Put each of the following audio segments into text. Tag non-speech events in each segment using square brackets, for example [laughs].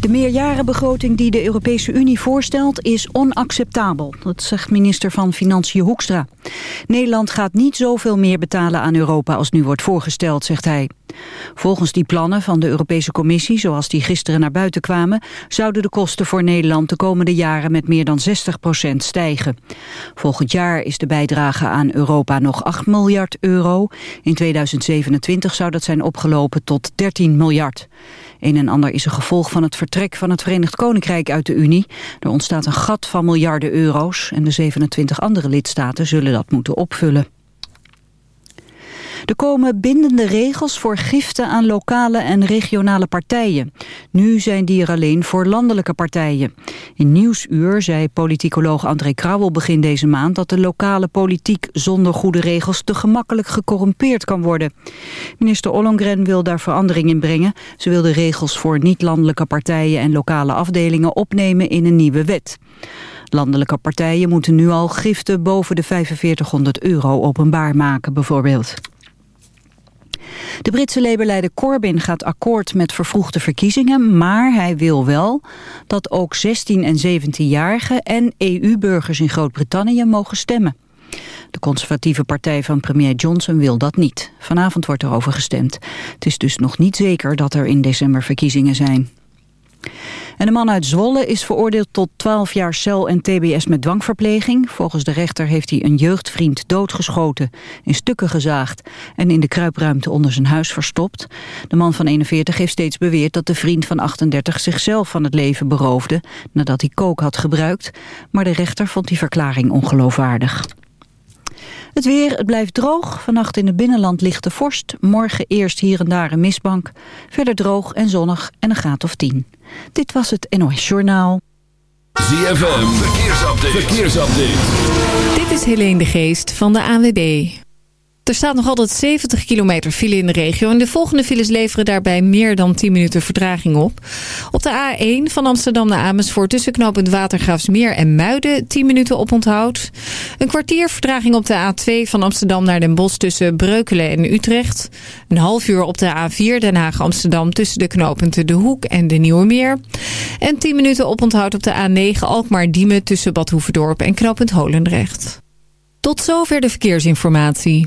De meerjarenbegroting die de Europese Unie voorstelt is onacceptabel. Dat zegt minister van Financiën Hoekstra. Nederland gaat niet zoveel meer betalen aan Europa als nu wordt voorgesteld, zegt hij. Volgens die plannen van de Europese Commissie, zoals die gisteren naar buiten kwamen, zouden de kosten voor Nederland de komende jaren met meer dan 60% stijgen. Volgend jaar is de bijdrage aan Europa nog 8 miljard euro. In 2027 zou dat zijn opgelopen tot 13 miljard. Een en ander is een gevolg van het vertrek van het Verenigd Koninkrijk uit de Unie. Er ontstaat een gat van miljarden euro's en de 27 andere lidstaten zullen dat moeten opvullen. Er komen bindende regels voor giften aan lokale en regionale partijen. Nu zijn die er alleen voor landelijke partijen. In Nieuwsuur zei politicoloog André Krauwel begin deze maand... dat de lokale politiek zonder goede regels te gemakkelijk gecorrumpeerd kan worden. Minister Ollongren wil daar verandering in brengen. Ze wil de regels voor niet-landelijke partijen en lokale afdelingen opnemen in een nieuwe wet. Landelijke partijen moeten nu al giften boven de 4500 euro openbaar maken bijvoorbeeld. De Britse Labour-leider Corbyn gaat akkoord met vervroegde verkiezingen... maar hij wil wel dat ook 16- en 17-jarigen en EU-burgers in Groot-Brittannië mogen stemmen. De conservatieve partij van premier Johnson wil dat niet. Vanavond wordt er over gestemd. Het is dus nog niet zeker dat er in december verkiezingen zijn. En de man uit Zwolle is veroordeeld tot 12 jaar cel en tbs met dwangverpleging. Volgens de rechter heeft hij een jeugdvriend doodgeschoten, in stukken gezaagd en in de kruipruimte onder zijn huis verstopt. De man van 41 heeft steeds beweerd dat de vriend van 38 zichzelf van het leven beroofde nadat hij kook had gebruikt. Maar de rechter vond die verklaring ongeloofwaardig. Het weer, het blijft droog. Vannacht in het binnenland ligt de vorst. Morgen eerst hier en daar een mistbank. Verder droog en zonnig en een graad of 10. Dit was het NOS Journaal. ZFM, verkeersupdate. verkeersupdate. Dit is Helene de Geest van de ANWB. Er staat nog altijd 70 kilometer file in de regio. En de volgende files leveren daarbij meer dan 10 minuten vertraging op. Op de A1 van Amsterdam naar Amersfoort tussen knooppunt Watergraafsmeer en Muiden 10 minuten op onthoud. Een kwartier vertraging op de A2 van Amsterdam naar Den Bosch tussen Breukelen en Utrecht. Een half uur op de A4 Den Haag-Amsterdam tussen de knooppunten De Hoek en de Nieuwe Meer. En 10 minuten op onthoud op de A9 Alkmaar-Diemen tussen Bad Hoeverdorp en knooppunt Holendrecht. Tot zover de verkeersinformatie.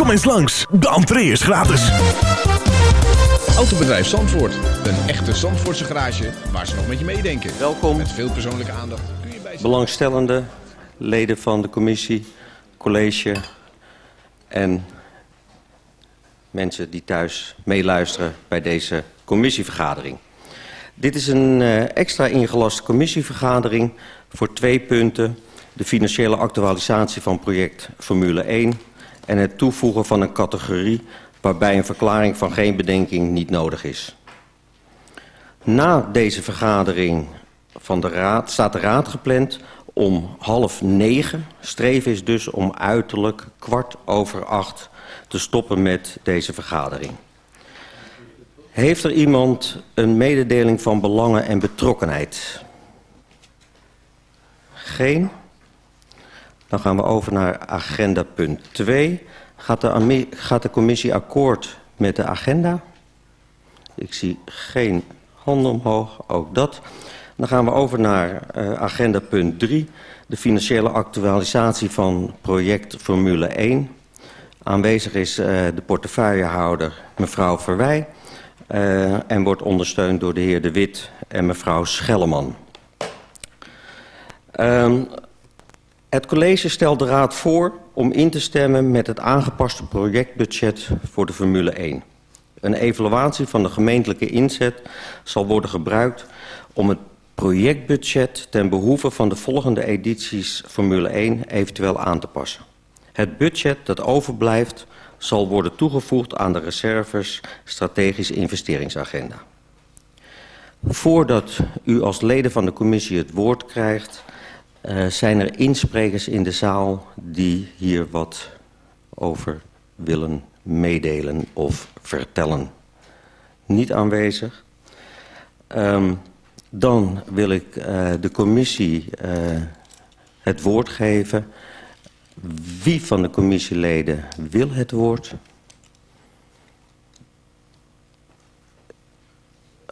Kom eens langs, de entree is gratis. Autobedrijf Zandvoort. Een echte Zandvoortse garage waar ze nog met je meedenken. Welkom, Met veel persoonlijke aandacht kun je bij ze... belangstellende leden van de commissie, college en mensen die thuis meeluisteren bij deze commissievergadering. Dit is een eh, extra ingelaste commissievergadering voor twee punten. De financiële actualisatie van project Formule 1 en het toevoegen van een categorie waarbij een verklaring van geen bedenking niet nodig is. Na deze vergadering van de raad, staat de raad gepland om half negen. Streven is dus om uiterlijk kwart over acht te stoppen met deze vergadering. Heeft er iemand een mededeling van belangen en betrokkenheid? Geen? Dan gaan we over naar agenda punt 2. Gaat de, gaat de commissie akkoord met de agenda? Ik zie geen handen omhoog, ook dat. Dan gaan we over naar uh, agenda punt 3. De financiële actualisatie van project Formule 1. Aanwezig is uh, de portefeuillehouder mevrouw Verwij... Uh, en wordt ondersteund door de heer De Wit en mevrouw Schelleman. Um, het college stelt de raad voor om in te stemmen met het aangepaste projectbudget voor de Formule 1. Een evaluatie van de gemeentelijke inzet zal worden gebruikt om het projectbudget ten behoeve van de volgende edities Formule 1 eventueel aan te passen. Het budget dat overblijft zal worden toegevoegd aan de reserves strategische investeringsagenda. Voordat u als leden van de commissie het woord krijgt, uh, zijn er insprekers in de zaal die hier wat over willen meedelen of vertellen. Niet aanwezig. Um, dan wil ik uh, de commissie uh, het woord geven. Wie van de commissieleden wil het woord?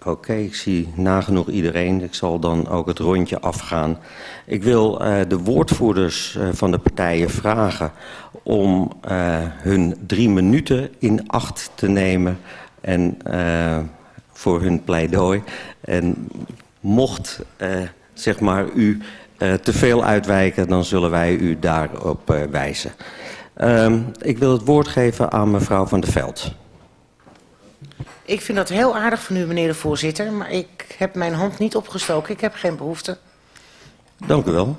Oké, ik zie nagenoeg iedereen. Ik zal dan ook het rondje afgaan. Ik wil uh, de woordvoerders uh, van de partijen vragen om uh, hun drie minuten in acht te nemen en voor hun pleidooi. En mocht zeg maar u te veel uitwijken, dan zullen wij u daarop wijzen. Ehm, ik wil het woord geven aan mevrouw Van der Veld. Ik vind dat heel aardig van u, meneer de voorzitter, maar ik heb mijn hand niet opgestoken. Ik heb geen behoefte. Dank u wel.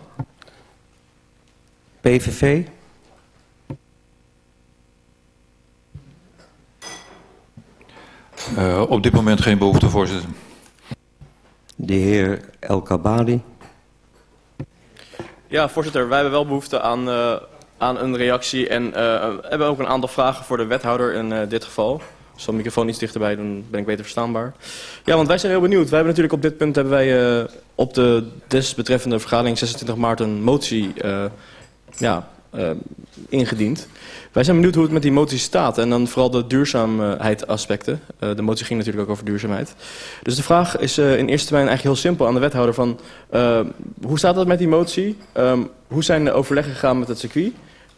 PVV? Uh, op dit moment geen behoefte, voorzitter. De heer El Kabali. Ja, voorzitter, wij hebben wel behoefte aan, uh, aan een reactie en uh, hebben ook een aantal vragen voor de wethouder in uh, dit geval. Zal de microfoon iets dichterbij doen, ben ik beter verstaanbaar. Ja, want wij zijn heel benieuwd. Wij hebben natuurlijk op dit punt hebben wij uh, op de desbetreffende vergadering 26 maart een motie uh, ja, uh, ingediend. Wij zijn benieuwd hoe het met die motie staat en dan vooral de duurzaamheidsaspecten. Uh, de motie ging natuurlijk ook over duurzaamheid. Dus de vraag is in eerste termijn eigenlijk heel simpel aan de wethouder van... Hoe staat het met die motie? Um, hoe zijn de overleggen gegaan met het circuit?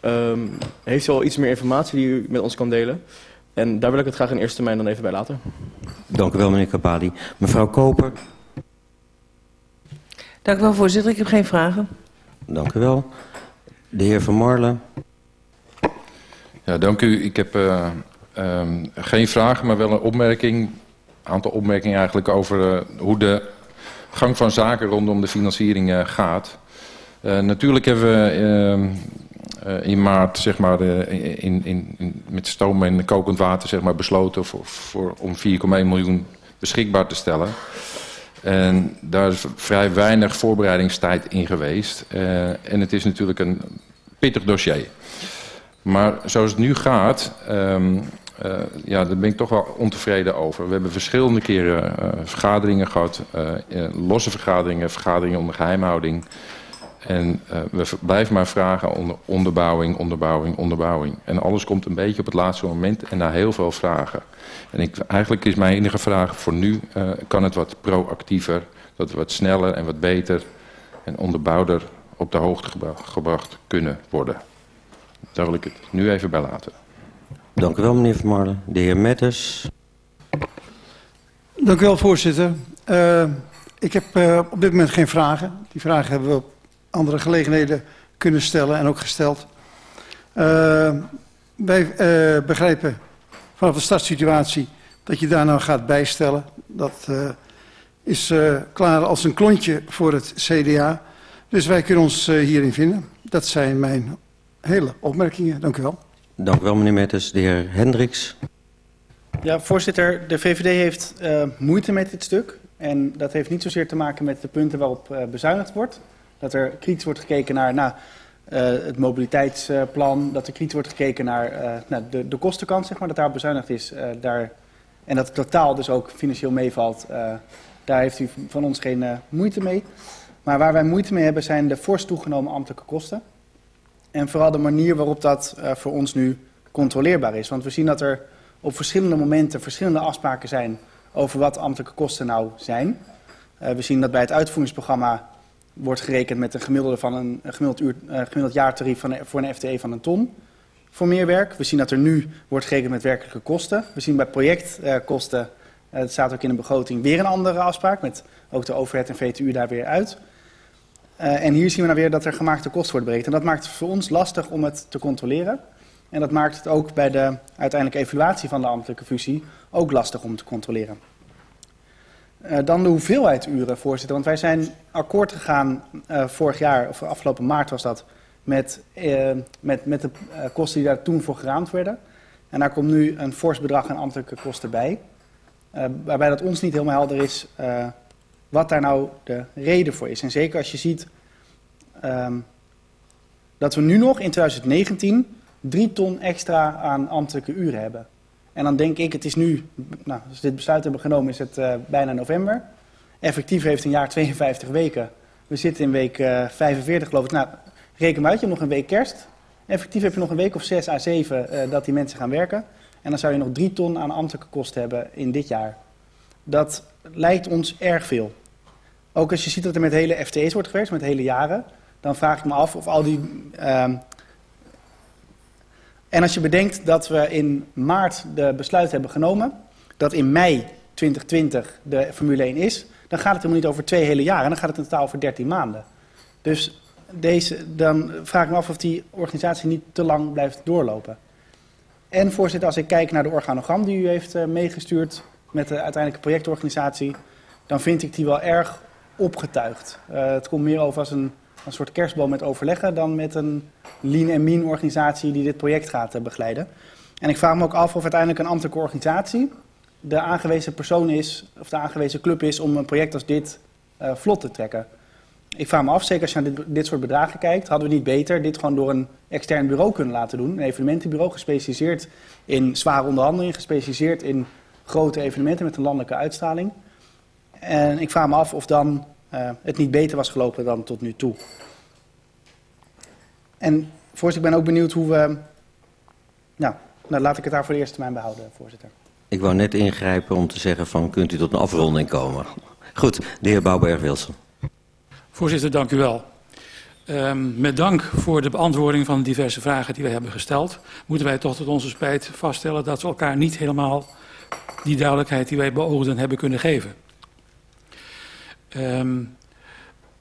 Um, heeft u al iets meer informatie die u met ons kan delen? En daar wil ik het graag in eerste termijn dan even bij laten. Dank u wel, meneer Kabadi. Mevrouw Koper. Dank u wel, voorzitter. Ik heb geen vragen. Dank u wel. De heer Van Marlen. Ja, dank u. Ik heb uh, um, geen vragen, maar wel een opmerking. Een aantal opmerkingen eigenlijk over uh, hoe de gang van zaken rondom de financiering uh, gaat. Uh, natuurlijk hebben we uh, in maart zeg maar, in, in, in, met stoom en kokend water zeg maar, besloten voor, om 4,1 miljoen beschikbaar te stellen. En daar is vrij weinig voorbereidingstijd in geweest. Uh, en het is natuurlijk een pittig dossier. Maar zoals het nu gaat, um, uh, ja, daar ben ik toch wel ontevreden over. We hebben verschillende keren vergaderingen gehad, losse vergaderingen, vergaderingen onder geheimhouding. En uh, we blijven maar vragen onder onderbouwing, onderbouwing, onderbouwing. En alles komt een beetje op het laatste moment en na heel veel vragen. En ik, eigenlijk is mijn enige vraag voor nu, uh, kan het wat proactiever, dat het wat sneller en wat beter en onderbouwder op de hoogte gebracht, gebracht kunnen worden. Daar wil ik het nu even bij laten. Dank u wel, meneer Van Marlen. De heer Metters. Dank u wel, voorzitter. Uh, ik heb uh, op dit moment geen vragen. Die vragen hebben we op andere gelegenheden kunnen stellen en ook gesteld. Uh, wij uh, begrijpen vanaf de startsituatie dat je daar nou gaat bijstellen. Dat uh, is uh, klaar als een klontje voor het CDA. Dus wij kunnen ons uh, hierin vinden. Dat zijn mijn hele opmerkingen. Dank u wel. Dank u wel, meneer Metters. De heer Hendricks. Ja, voorzitter. De VVD heeft uh, moeite met dit stuk. En dat heeft niet zozeer te maken met de punten waarop uh, bezuinigd wordt. Dat er kritisch wordt gekeken naar nou, uh, het mobiliteitsplan. Dat er kritisch wordt gekeken naar uh, nou, de, de kostenkant, zeg maar, dat daar bezuinigd is. Uh, daar, en dat het totaal dus ook financieel meevalt. Daar heeft u van ons geen moeite mee. Maar waar wij moeite mee hebben zijn de fors toegenomen ambtelijke kosten. En vooral de manier waarop dat voor ons nu controleerbaar is. Want we zien dat er op verschillende momenten verschillende afspraken zijn over wat ambtelijke kosten nou zijn. We zien dat bij het uitvoeringsprogramma wordt gerekend met een gemiddelde van een, gemiddeld, uur, uh, gemiddeld jaartarief van, voor een FTE van een ton voor meer werk. We zien dat er nu wordt gerekend met werkelijke kosten. We zien bij projectkosten, uh, het staat ook in de begroting, weer een andere afspraak met ook de overheid en VTU daar weer uit. Uh, en hier zien we nou weer dat er gemaakte kosten worden berekend. En dat maakt het voor ons lastig om het te controleren. En dat maakt het ook bij de uiteindelijke evaluatie van de ambtelijke fusie ook lastig om te controleren. Uh, dan de hoeveelheid uren, voorzitter. Want wij zijn akkoord gegaan uh, vorig jaar, of afgelopen maart was dat, met, uh, met, met de kosten die daar toen voor geraamd werden. En daar komt nu een fors bedrag aan ambtelijke kosten bij. Waarbij dat ons niet helemaal helder is wat daar nou de reden voor is. En zeker als je ziet um, dat we nu nog in 2019 drie ton extra aan ambtelijke uren hebben. En dan denk ik, het is nu, nou, als we dit besluit hebben genomen, is het uh, bijna november. Effectief heeft een jaar 52 weken. We zitten in week uh, 45 geloof ik. Nou, reken maar uit, je hebt nog een week kerst. Effectief heb je nog een week of 6 à 7 uh, dat die mensen gaan werken. En dan zou je nog drie ton aan ambtelijke kosten hebben in dit jaar. Dat lijkt ons erg veel. Ook als je ziet dat er met hele FTE's wordt gewerkt, met hele jaren, dan vraag ik me af of al die. En als je bedenkt dat we in maart de besluit hebben genomen, dat in mei 2020 de Formule 1 is, dan gaat het helemaal niet over twee hele jaren, dan gaat het in totaal over 13 maanden. Dus deze, dan vraag ik me af of die organisatie niet te lang blijft doorlopen. En voorzitter, als ik kijk naar de organogram die u heeft uh, meegestuurd met de uiteindelijke projectorganisatie, dan vind ik die wel erg opgetuigd. Uh, het komt meer over als een, een soort kerstboom met overleggen dan met een lean en mean organisatie die dit project gaat uh, begeleiden. En ik vraag me ook af of uiteindelijk een ambtelijke organisatie de aangewezen persoon is, of de aangewezen club is om een project als dit uh, vlot te trekken. Ik vraag me af, zeker als je naar dit, dit, soort bedragen kijkt, hadden we niet beter dit gewoon door een extern bureau kunnen laten doen. Een evenementenbureau gespecialiseerd in zware onderhandelingen, gespecialiseerd in grote evenementen met een landelijke uitstraling. En ik vraag me af of dan het niet beter was gelopen dan tot nu toe. En voorzitter, ik ben ook benieuwd hoe we... Nou, nou, laat ik het daar voor de eerste termijn behouden, voorzitter. Ik wou net ingrijpen om te zeggen van kunt u tot een afronding komen. Goed, de heer Bouwberg-Wilson. Voorzitter, dank u wel. Um, met dank voor de beantwoording van diverse vragen die wij hebben gesteld, moeten wij toch tot onze spijt vaststellen dat we elkaar niet helemaal die duidelijkheid die wij beoogden hebben kunnen geven. Um,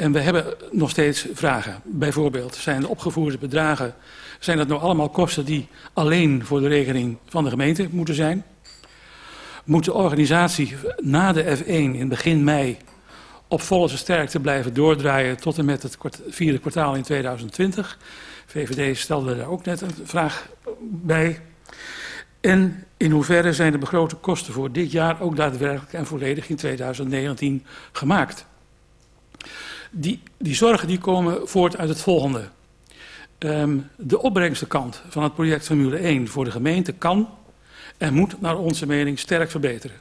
en we hebben nog steeds vragen. Bijvoorbeeld, zijn de opgevoerde bedragen, zijn dat nou allemaal kosten die alleen voor de rekening van de gemeente moeten zijn? Moet de organisatie na de F1 in begin mei op volle sterkte blijven doordraaien tot en met het vierde kwartaal in 2020? VVD stelde daar ook net een vraag bij. En in hoeverre zijn de begrote kosten voor dit jaar ook daadwerkelijk en volledig in 2019 gemaakt? Die, die zorgen die komen voort uit het volgende. Um, de opbrengstenkant van het project Formule 1 voor de gemeente kan en moet naar onze mening sterk verbeteren.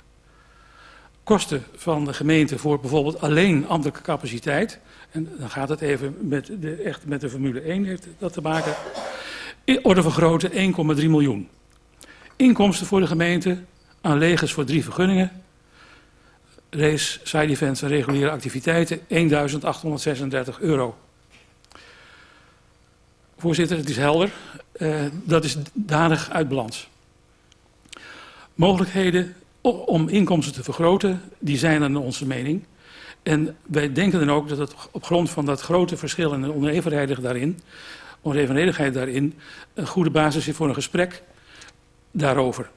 Kosten van de gemeente voor bijvoorbeeld alleen ambtelijke capaciteit, en dan gaat het even met de, echt met de Formule 1 heeft dat te maken, in orde van grootte 1,3 miljoen. Inkomsten voor de gemeente aan legers voor drie vergunningen, race, side events en reguliere activiteiten 1.836 euro. Voorzitter, het is helder. Uh, dat is danig uit balans. Mogelijkheden om inkomsten te vergroten, die zijn naar onze mening. En wij denken dan ook dat het op grond van dat grote verschil en de onevenredigheid daarin, onevenredigheid daarin een goede basis is voor een gesprek daarover.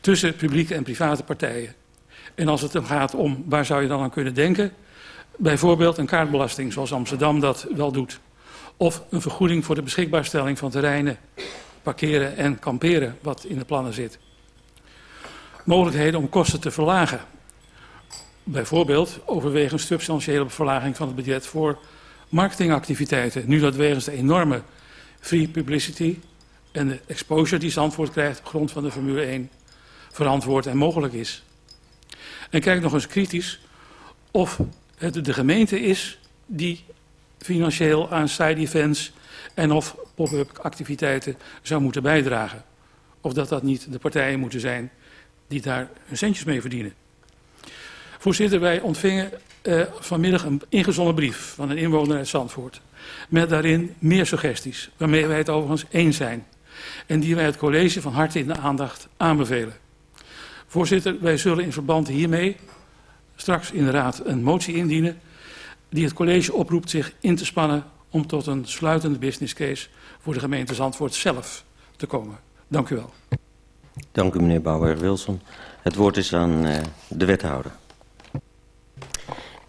Tussen publieke en private partijen. En als het dan gaat om waar zou je dan aan kunnen denken? Bijvoorbeeld een kaartbelasting, zoals Amsterdam dat wel doet. Of een vergoeding voor de beschikbaarstelling van terreinen, parkeren en kamperen, wat in de plannen zit. Mogelijkheden om kosten te verlagen. Bijvoorbeeld overwegen substantiële verlaging van het budget voor marketingactiviteiten. Nu dat wegens de enorme free publicity en de exposure die Zandvoort krijgt op grond van de Formule 1 verantwoord en mogelijk is. En kijk nog eens kritisch of het de gemeente is die financieel aan side events en of pop-up activiteiten zou moeten bijdragen. Of dat dat niet de partijen moeten zijn die daar hun centjes mee verdienen. Voorzitter, wij ontvingen uh, vanmiddag een ingezonden brief van een inwoner uit Zandvoort. Met daarin meer suggesties, waarmee wij het overigens eens zijn. En die wij het college van harte in de aandacht aanbevelen. Voorzitter, wij zullen in verband hiermee straks inderdaad een motie indienen die het college oproept zich in te spannen om tot een sluitende business case voor de gemeente Zandvoort zelf te komen. Dank u wel. Dank u meneer Bouwer-Wilson. Het woord is aan uh, de wethouder.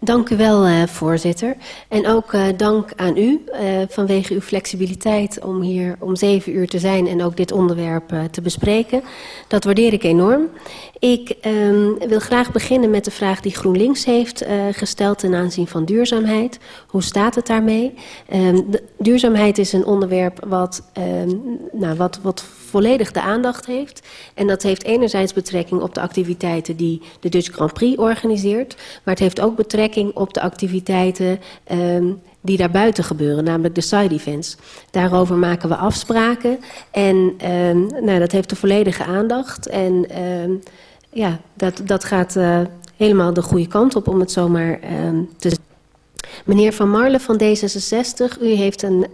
Dank u wel, uh, voorzitter. En ook uh, dank aan u uh, vanwege uw flexibiliteit om hier om zeven uur te zijn en ook dit onderwerp te bespreken. Dat waardeer ik enorm. Ik um, wil graag beginnen met de vraag die GroenLinks heeft gesteld ten aanzien van duurzaamheid. Hoe staat het daarmee? Um, duurzaamheid is een onderwerp wat, um, nou, wat, wat volledig de aandacht heeft. En dat heeft enerzijds betrekking op de activiteiten die de Dutch Grand Prix organiseert. Maar het heeft ook betrekking op de activiteiten um, die daarbuiten gebeuren, namelijk de side events. Daarover maken we afspraken en um, nou, dat heeft de volledige aandacht. En um, ja, dat, dat gaat uh, helemaal de goede kant op, om het zomaar te zeggen. Meneer Van Marle van D66, u heeft een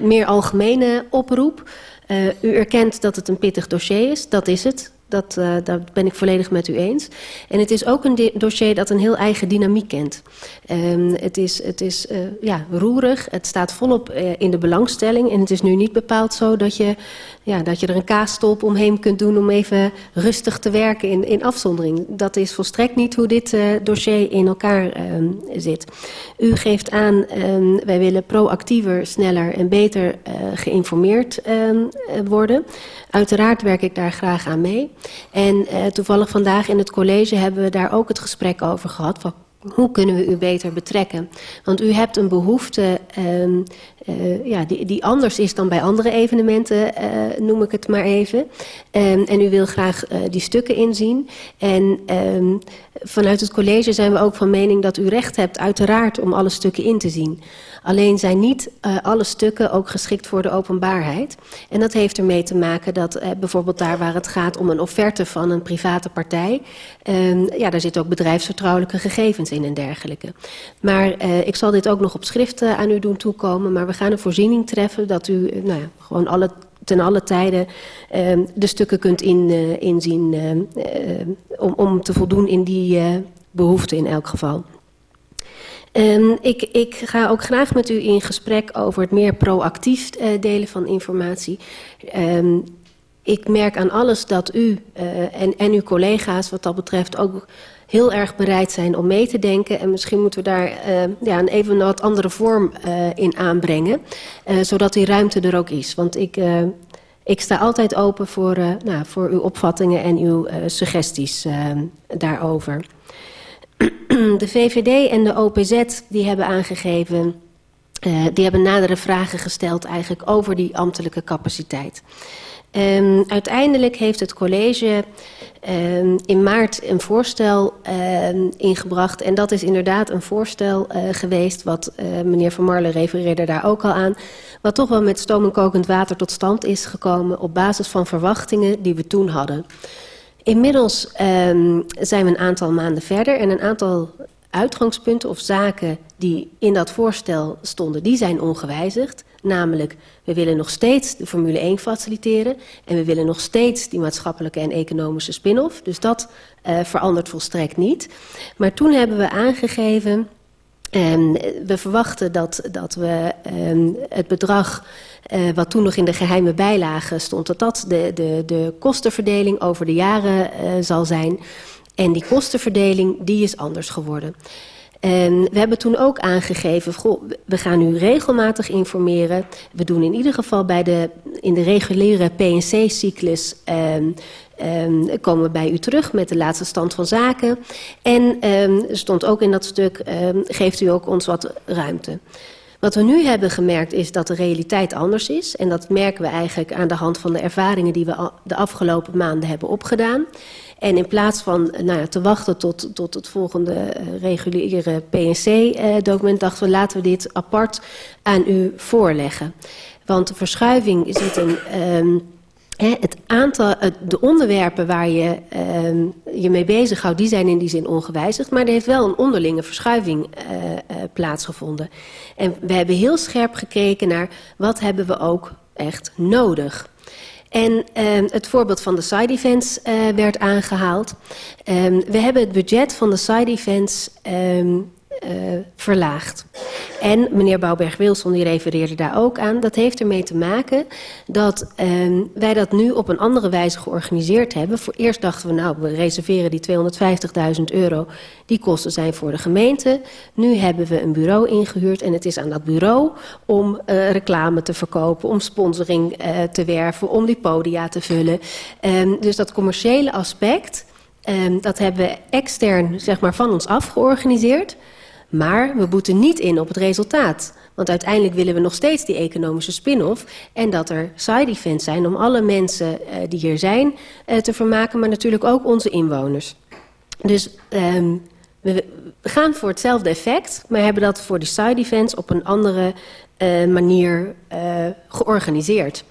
meer algemene oproep. Uh, u erkent dat het een pittig dossier is, dat is het. Dat, uh, dat ben ik volledig met u eens. En het is ook een dossier dat een heel eigen dynamiek kent. Um, het is, het is uh, ja, roerig, het staat volop uh, in de belangstelling. En het is nu niet bepaald zo dat je, ja, dat je er een kaasstolp omheen kunt doen... om even rustig te werken in, in afzondering. Dat is volstrekt niet hoe dit dossier in elkaar um, zit. U geeft aan, um, wij willen proactiever, sneller en beter geïnformeerd worden... Uiteraard werk ik daar graag aan mee. En uh, toevallig vandaag in het college hebben we daar ook het gesprek over gehad. Van hoe kunnen we u beter betrekken? Want u hebt een behoefte um, uh, ja, die, die anders is dan bij andere evenementen, uh, noem ik het maar even. Um, en u wil graag uh, die stukken inzien. En um, vanuit het college zijn we ook van mening dat u recht hebt uiteraard om alle stukken in te zien. Alleen zijn niet alle stukken ook geschikt voor de openbaarheid. En dat heeft ermee te maken dat bijvoorbeeld daar waar het gaat om een offerte van een private partij... Uh, ja, daar zitten ook bedrijfsvertrouwelijke gegevens in en dergelijke. Maar ik zal dit ook nog op schrift aan u doen toekomen. Maar we gaan een voorziening treffen dat u uh, nou ja, gewoon alle ten alle tijden uh, de stukken kunt in, uh, inzien uh, om, te voldoen in die uh, behoefte in elk geval. Um, ik, ik ga ook graag met u in gesprek over het meer proactief delen van informatie. Um, ik merk aan alles dat u en, en uw collega's wat dat betreft ook heel erg bereid zijn om mee te denken. En misschien moeten we daar uh, ja, een even wat andere vorm uh, in aanbrengen. Uh, zodat die ruimte er ook is. Want ik, ik sta altijd open voor, nou, voor uw opvattingen en uw suggesties daarover. [clears throat] De VVD en de OPZ die hebben aangegeven... Die hebben nadere vragen gesteld eigenlijk over die ambtelijke capaciteit. Um, uiteindelijk heeft het college um, in maart een voorstel um, ingebracht. En dat is inderdaad een voorstel uh, geweest, wat uh, meneer Van Marle refereerde daar ook al aan. Wat toch wel met stoom en kokend water tot stand is gekomen op basis van verwachtingen die we toen hadden. Inmiddels zijn we een aantal maanden verder en een aantal uitgangspunten of zaken die in dat voorstel stonden, die zijn ongewijzigd. Namelijk, we willen nog steeds de Formule 1 faciliteren en we willen nog steeds die maatschappelijke en economische spin-off. Dus dat uh, verandert volstrekt niet. Maar toen hebben we aangegeven Um, we verwachten dat, dat we um, het bedrag uh, wat toen nog in de geheime bijlage stond... dat dat de, de, de kostenverdeling over de jaren uh, zal zijn. En die kostenverdeling die is anders geworden. En we hebben toen ook aangegeven, we gaan u regelmatig informeren. We doen in ieder geval bij de, in de reguliere PNC-cyclus... Um, um, komen we bij u terug met de laatste stand van zaken. En um, er stond ook in dat stuk, geeft u ook ons wat ruimte. Wat we nu hebben gemerkt is dat de realiteit anders is. En dat merken we eigenlijk aan de hand van de ervaringen die we de afgelopen maanden hebben opgedaan. En in plaats van nou te wachten tot, tot het volgende uh, reguliere PNC-document... Uh, dachten we, laten we dit apart aan u voorleggen. Want de verschuiving zit in... Um, He, het aantal, de onderwerpen waar je um, je mee bezighoudt, die zijn in die zin ongewijzigd. Maar er heeft wel een onderlinge verschuiving uh, uh, plaatsgevonden. En we hebben heel scherp gekeken naar wat hebben we ook echt nodig. En uh, het voorbeeld van de side events uh, werd aangehaald. Um, we hebben het budget van de side events um, uh, verlaagd. En meneer Bouwberg-Wilson die refereerde daar ook aan. Dat heeft ermee te maken dat uh, wij dat nu op een andere wijze georganiseerd hebben. Voor eerst dachten we, nou, we reserveren die 250.000 euro. Die kosten zijn voor de gemeente. Nu hebben we een bureau ingehuurd en het is aan dat bureau om uh, reclame te verkopen, om sponsoring uh, te werven, om die podia te vullen. Um, dus dat commerciële aspect, um, dat hebben we extern zeg maar, van ons af georganiseerd. Maar we boeten niet in op het resultaat. Want uiteindelijk willen we nog steeds die economische spin-off. En dat er side events zijn om alle mensen uh, die hier zijn uh, te vermaken. Maar natuurlijk ook onze inwoners. Dus um, we gaan voor hetzelfde effect. Maar hebben dat voor de side events op een andere uh, manier georganiseerd.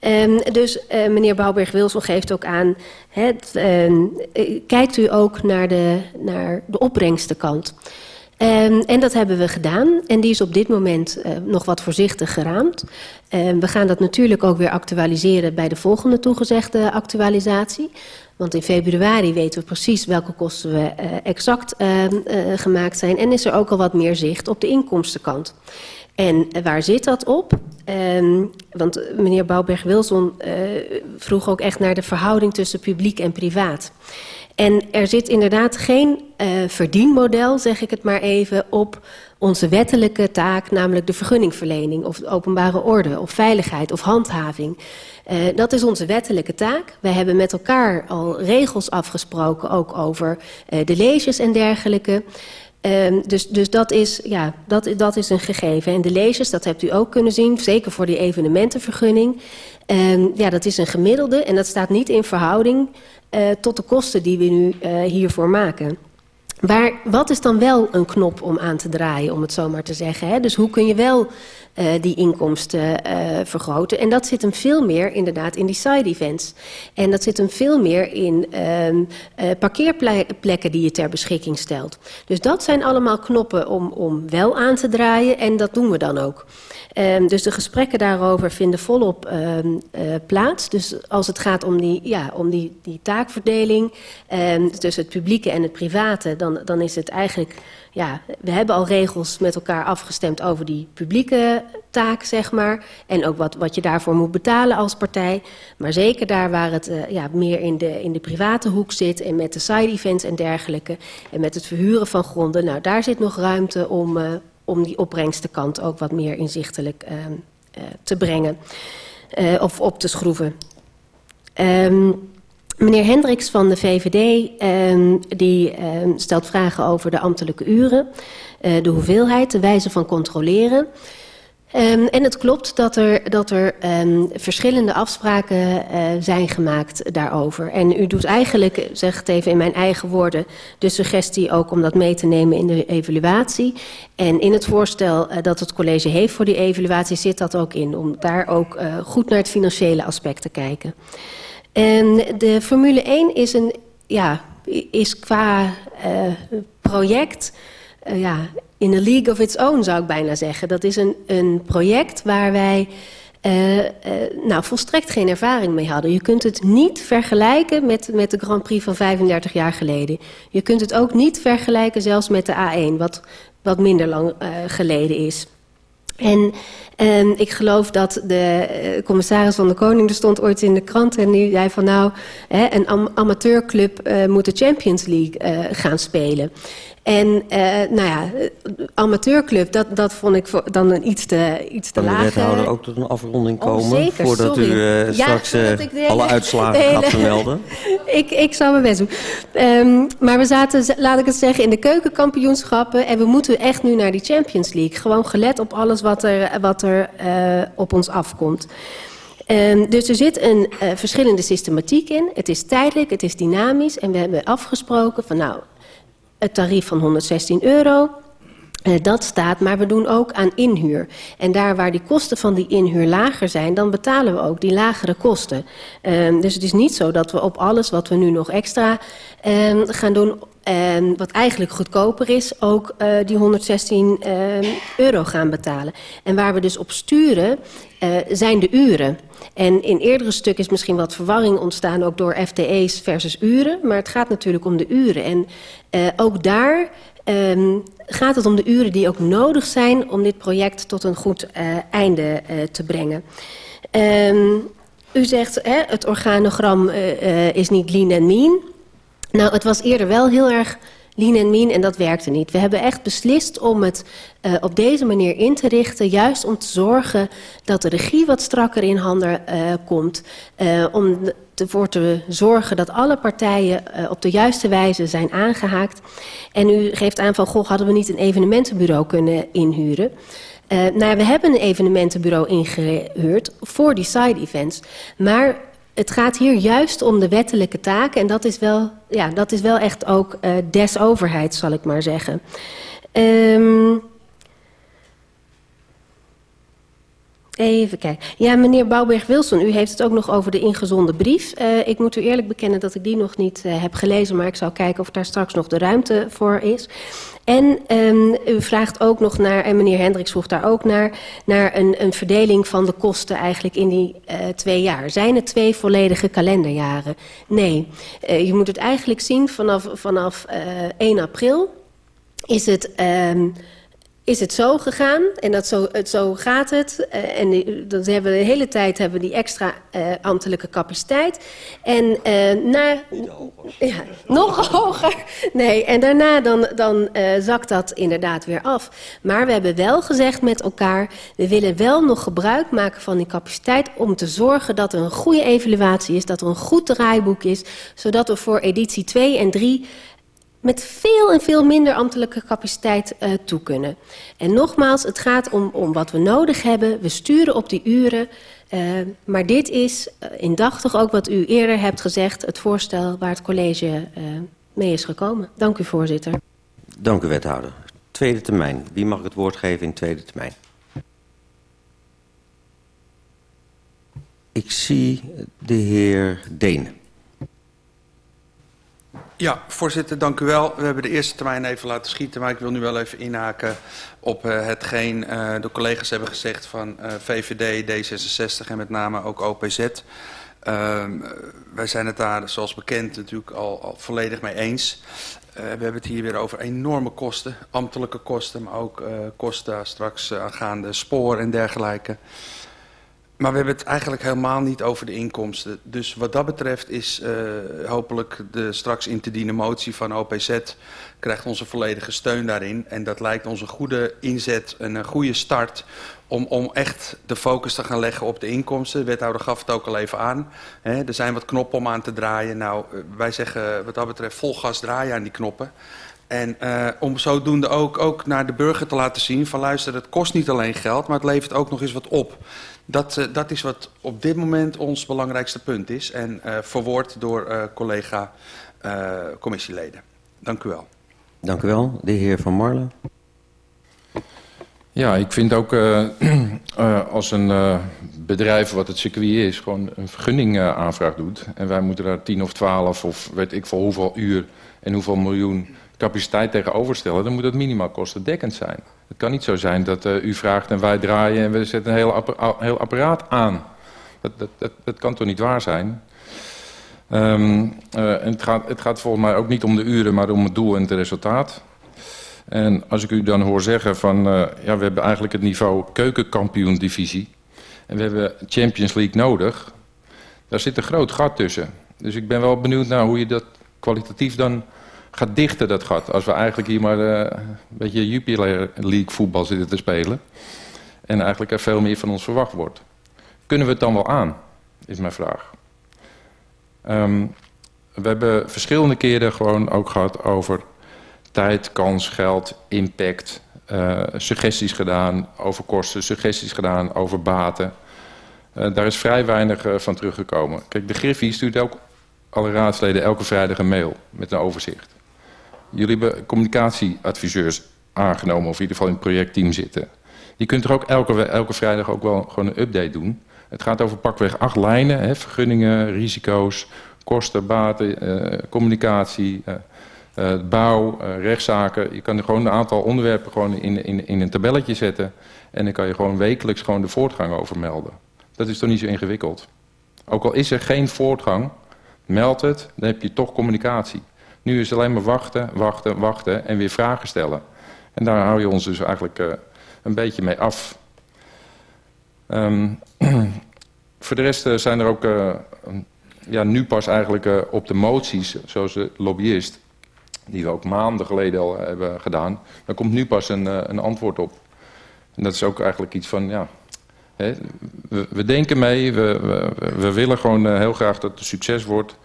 Um, dus uh, meneer Bouwberg-Wilson geeft ook aan... Het, uh, kijkt u ook naar de, naar de opbrengstenkant... Um, en dat hebben we gedaan. En die is op dit moment uh, nog wat voorzichtig geraamd. Um, we gaan dat natuurlijk ook weer actualiseren bij de volgende toegezegde actualisatie. Want in februari weten we precies welke kosten we uh, exact uh, gemaakt zijn. En is er ook al wat meer zicht op de inkomstenkant. En waar zit dat op? Um, want meneer Bouwberg-Wilson vroeg ook echt naar de verhouding tussen publiek en privaat. En er zit inderdaad geen uh, verdienmodel, zeg ik het maar even, op onze wettelijke taak, namelijk de vergunningverlening of de openbare orde of veiligheid of handhaving. Uh, dat is onze wettelijke taak. Wij hebben met elkaar al regels afgesproken, ook over uh, de leges en dergelijke. Um, dus, dus dat, is, ja, dat, dat is een gegeven. En de leges, dat hebt u ook kunnen zien, zeker voor die evenementenvergunning. Um, ja, dat is een gemiddelde en dat staat niet in verhouding uh, tot de kosten die we nu uh, hiervoor maken. Maar wat is dan wel een knop om aan te draaien, om het zo maar te zeggen? Hè? Dus hoe kun je wel uh, die inkomsten uh, vergroten? En dat zit hem veel meer inderdaad in die side events. En dat zit hem veel meer in uh, parkeerplekken die je ter beschikking stelt. Dus dat zijn allemaal knoppen om, om wel aan te draaien en dat doen we dan ook. Um, dus de gesprekken daarover vinden volop uh, plaats. Dus als het gaat om die, ja, om die, die taakverdeling tussen het publieke en het private, dan, dan is het eigenlijk, ja, we hebben al regels met elkaar afgestemd over die publieke taak, zeg maar. En ook wat, wat je daarvoor moet betalen als partij. Maar zeker daar waar het uh, ja, meer in de, in de private hoek zit en met de side events en dergelijke. En met het verhuren van gronden, nou daar zit nog ruimte om. Uh, om die opbrengstenkant ook wat meer inzichtelijk uh, uh, te brengen of op te schroeven. Um, meneer Hendricks van de VVD um, die um, stelt vragen over de ambtelijke uren, uh, de hoeveelheid, de wijze van controleren. Um, en het klopt dat er, dat er verschillende afspraken uh, zijn gemaakt daarover. En u doet eigenlijk, zeg het even in mijn eigen woorden, de suggestie ook om dat mee te nemen in de evaluatie. En in het voorstel uh, dat het college heeft voor die evaluatie zit dat ook in. Om daar ook goed naar het financiële aspect te kijken. En de Formule 1 is, een, ja, is qua project... Uh, ja, in a league of its own, zou ik bijna zeggen. Dat is een, een project waar wij uh, nou, volstrekt geen ervaring mee hadden. Je kunt het niet vergelijken met, met de Grand Prix van 35 jaar geleden. Je kunt het ook niet vergelijken zelfs met de A1, wat, wat minder lang geleden is. En um, ik geloof dat de uh, commissaris van de Koning, er stond ooit in de krant en die zei van nou, een am amateurclub uh, moet de Champions League uh, gaan spelen. En uh, nou ja, amateurclub, dat, dat vond ik dan een iets te, iets te laag. De wethouder ook tot een afronding komen? Oh, zeker, voordat sorry. u uh, straks ja, hele, alle uitslagen hele, gaat vermelden? [laughs] ik, ik zal mijn best doen. Um, maar we zaten, laat ik het zeggen, in de keukenkampioenschappen. En we moeten echt nu naar die Champions League. Gewoon gelet op alles wat er, wat er op ons afkomt. Um, dus er zit een verschillende systematiek in. Het is tijdelijk, het is dynamisch. En we hebben afgesproken van nou het tarief van 116 euro. Uh, dat staat, maar we doen ook aan inhuur. En daar waar die kosten van die inhuur lager zijn, dan betalen we ook die lagere kosten. Uh, dus het is niet zo dat we op alles wat we nu nog extra uh, gaan doen, ehm, wat eigenlijk goedkoper is, ook uh, die 116 uh, euro gaan betalen. En waar we dus op sturen, uh, zijn de uren. En in eerdere stukken is misschien wat verwarring ontstaan, ook door FTE's versus uren. Maar het gaat natuurlijk om de uren. En uh, ook daar um, gaat het om de uren die ook nodig zijn om dit project tot een goed einde te brengen. Um, u zegt hè, het organogram is niet lean en mean. Nou, het was eerder wel heel erg lean en mean en dat werkte niet. We hebben echt beslist om het uh, op deze manier in te richten, juist om te zorgen dat de regie wat strakker in handen uh, komt, uh, om ervoor te zorgen dat alle partijen op de juiste wijze zijn aangehaakt. En u geeft aan van, goh, hadden we niet een evenementenbureau kunnen inhuren? Nou, we hebben een evenementenbureau ingehuurd voor die side events. Maar het gaat hier juist om de wettelijke taken. En dat is wel, ja, dat is wel echt ook uh, des overheid, zal ik maar zeggen. Um, Even kijken. Ja, meneer Bouwberg-Wilson, u heeft het ook nog over de ingezonde brief. Uh, ik moet u eerlijk bekennen dat ik die nog niet uh, heb gelezen... maar ik zal kijken of daar straks nog de ruimte voor is. En um, u vraagt ook nog naar, en meneer Hendricks vroeg daar ook naar... naar een, een verdeling van de kosten eigenlijk in die uh, twee jaar. Zijn het twee volledige kalenderjaren? Nee. Uh, je moet het eigenlijk zien vanaf, vanaf uh, 1 april is het... Um, is het zo gegaan. En dat zo, het, zo gaat het. Uh, en die, dat hebben we de hele tijd hebben we die extra uh, ambtelijke capaciteit. En uh, na... Ja, nog hoger. Nee, en daarna dan, dan zakt dat inderdaad weer af. Maar we hebben wel gezegd met elkaar... we willen wel nog gebruik maken van die capaciteit... om te zorgen dat er een goede evaluatie is... dat er een goed draaiboek is... zodat we voor editie 2 en 3 met veel en veel minder ambtelijke capaciteit uh, toe kunnen. En nogmaals, het gaat om, om wat we nodig hebben. We sturen op die uren. Uh, maar dit is uh, indachtig ook wat u eerder hebt gezegd... het voorstel waar het college mee is gekomen. Dank u, voorzitter. Dank u, wethouder. Tweede termijn. Wie mag het woord geven in tweede termijn? Ik zie de heer Deen. Ja, voorzitter, dank u wel. We hebben de eerste termijn even laten schieten, maar ik wil nu wel even inhaken op uh, hetgeen uh, de collega's hebben gezegd van uh, VVD, D66 en met name ook OPZ. Uh, wij zijn het daar, zoals bekend, natuurlijk al, al volledig mee eens. We hebben het hier weer over enorme kosten, ambtelijke kosten, maar ook kosten straks aangaande spoor en dergelijke. Maar we hebben het eigenlijk helemaal niet over de inkomsten. Dus wat dat betreft is uh, hopelijk de straks in te dienen motie van OPZ... krijgt onze volledige steun daarin. En dat lijkt ons een goede inzet, een goede start... om, om echt de focus te gaan leggen op de inkomsten. De wethouder gaf het ook al even aan. Er zijn wat knoppen om aan te draaien. Nou, wij zeggen wat dat betreft vol gas draaien aan die knoppen... En uh, om zodoende ook, ook naar de burger te laten zien van luister, het kost niet alleen geld, maar het levert ook nog eens wat op. Dat, uh, dat is wat op dit moment ons belangrijkste punt is en uh, verwoord door uh, collega uh, commissieleden. Dank u wel. Dank u wel. De heer Van Marlen. Ja, ik vind ook uh, uh, [clears throat] als een uh, bedrijf wat het circuit is... gewoon een vergunning aanvraag doet... en wij moeten daar 10 of 12 of weet ik veel hoeveel uur en hoeveel miljoen capaciteit tegenover stellen... dan moet dat minimaal kostendekkend zijn. Het kan niet zo zijn dat uh, u vraagt en wij draaien en we zetten een heel, heel apparaat aan. Dat, dat, kan toch niet waar zijn? Um, het, gaat, het gaat volgens mij ook niet om de uren, maar om het doel en het resultaat. En als ik u dan hoor zeggen van, uh, ja, we hebben eigenlijk het niveau keukenkampioen divisie. En we hebben Champions League nodig. Daar zit een groot gat tussen. Dus ik ben wel benieuwd naar hoe je dat kwalitatief dan gaat dichten, dat gat. Als we eigenlijk hier maar uh, een beetje Jupiler League voetbal zitten te spelen. En eigenlijk er veel meer van ons verwacht wordt. Kunnen we het dan wel aan, is mijn vraag. Um, we hebben verschillende keren gewoon ook gehad over tijd, kans, geld, impact. Uh, suggesties gedaan over kosten, suggesties gedaan over baten. Uh, daar is vrij weinig van teruggekomen. Kijk, de Griffie stuurt ook alle raadsleden elke vrijdag een mail met een overzicht. Jullie hebben communicatieadviseurs aangenomen, of in ieder geval in het projectteam zitten. Die kunt er ook elke, elke vrijdag ook wel gewoon een update doen. Het gaat over pakweg acht lijnen, hè, vergunningen, risico's, kosten, baten, uh, communicatie, uh, uh, bouw, uh, rechtszaken. Je kan er gewoon een aantal onderwerpen gewoon in, in, in een tabelletje zetten. En dan kan je gewoon wekelijks gewoon de voortgang over melden. Dat is toch niet zo ingewikkeld. Ook al is er geen voortgang, meld het, dan heb je toch communicatie. Nu is het alleen maar wachten, wachten, wachten en weer vragen stellen. En daar hou je ons dus eigenlijk uh, een beetje mee af. Um, [clears throat] voor de rest uh, zijn er ook uh, ja, nu pas eigenlijk op de moties, zoals de lobbyist, die we ook maanden geleden al hebben gedaan, daar komt nu pas een, een antwoord op. En dat is ook eigenlijk iets van, ja, hè, we, we, denken mee, we, we, we willen gewoon heel graag dat het succes wordt,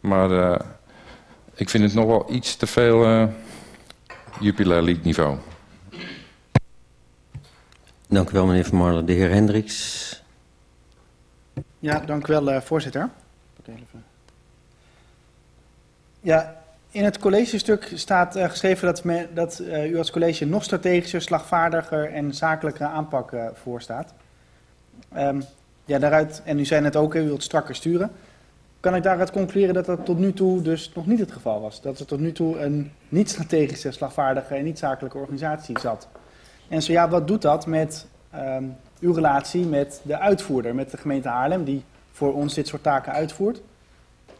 maar ik vind het nog wel iets te veel Jupiler League niveau. Dank u wel, meneer Van Marlen. De heer Hendricks. Ja, dank u wel, uh, voorzitter. Ja, in het collegestuk staat uh, geschreven dat, me, dat uh, u als college nog strategischer, slagvaardiger en zakelijker aanpak uh, voorstaat. Um, ja, daaruit, en u zei net ook, u wilt strakker sturen. Kan ik daaruit concluderen dat dat tot nu toe dus nog niet het geval was? Dat er tot nu toe een niet-strategische, slagvaardige en niet-zakelijke organisatie zat? En zo ja, wat doet dat met um, uw relatie met de uitvoerder, met de gemeente Haarlem, die voor ons dit soort taken uitvoert?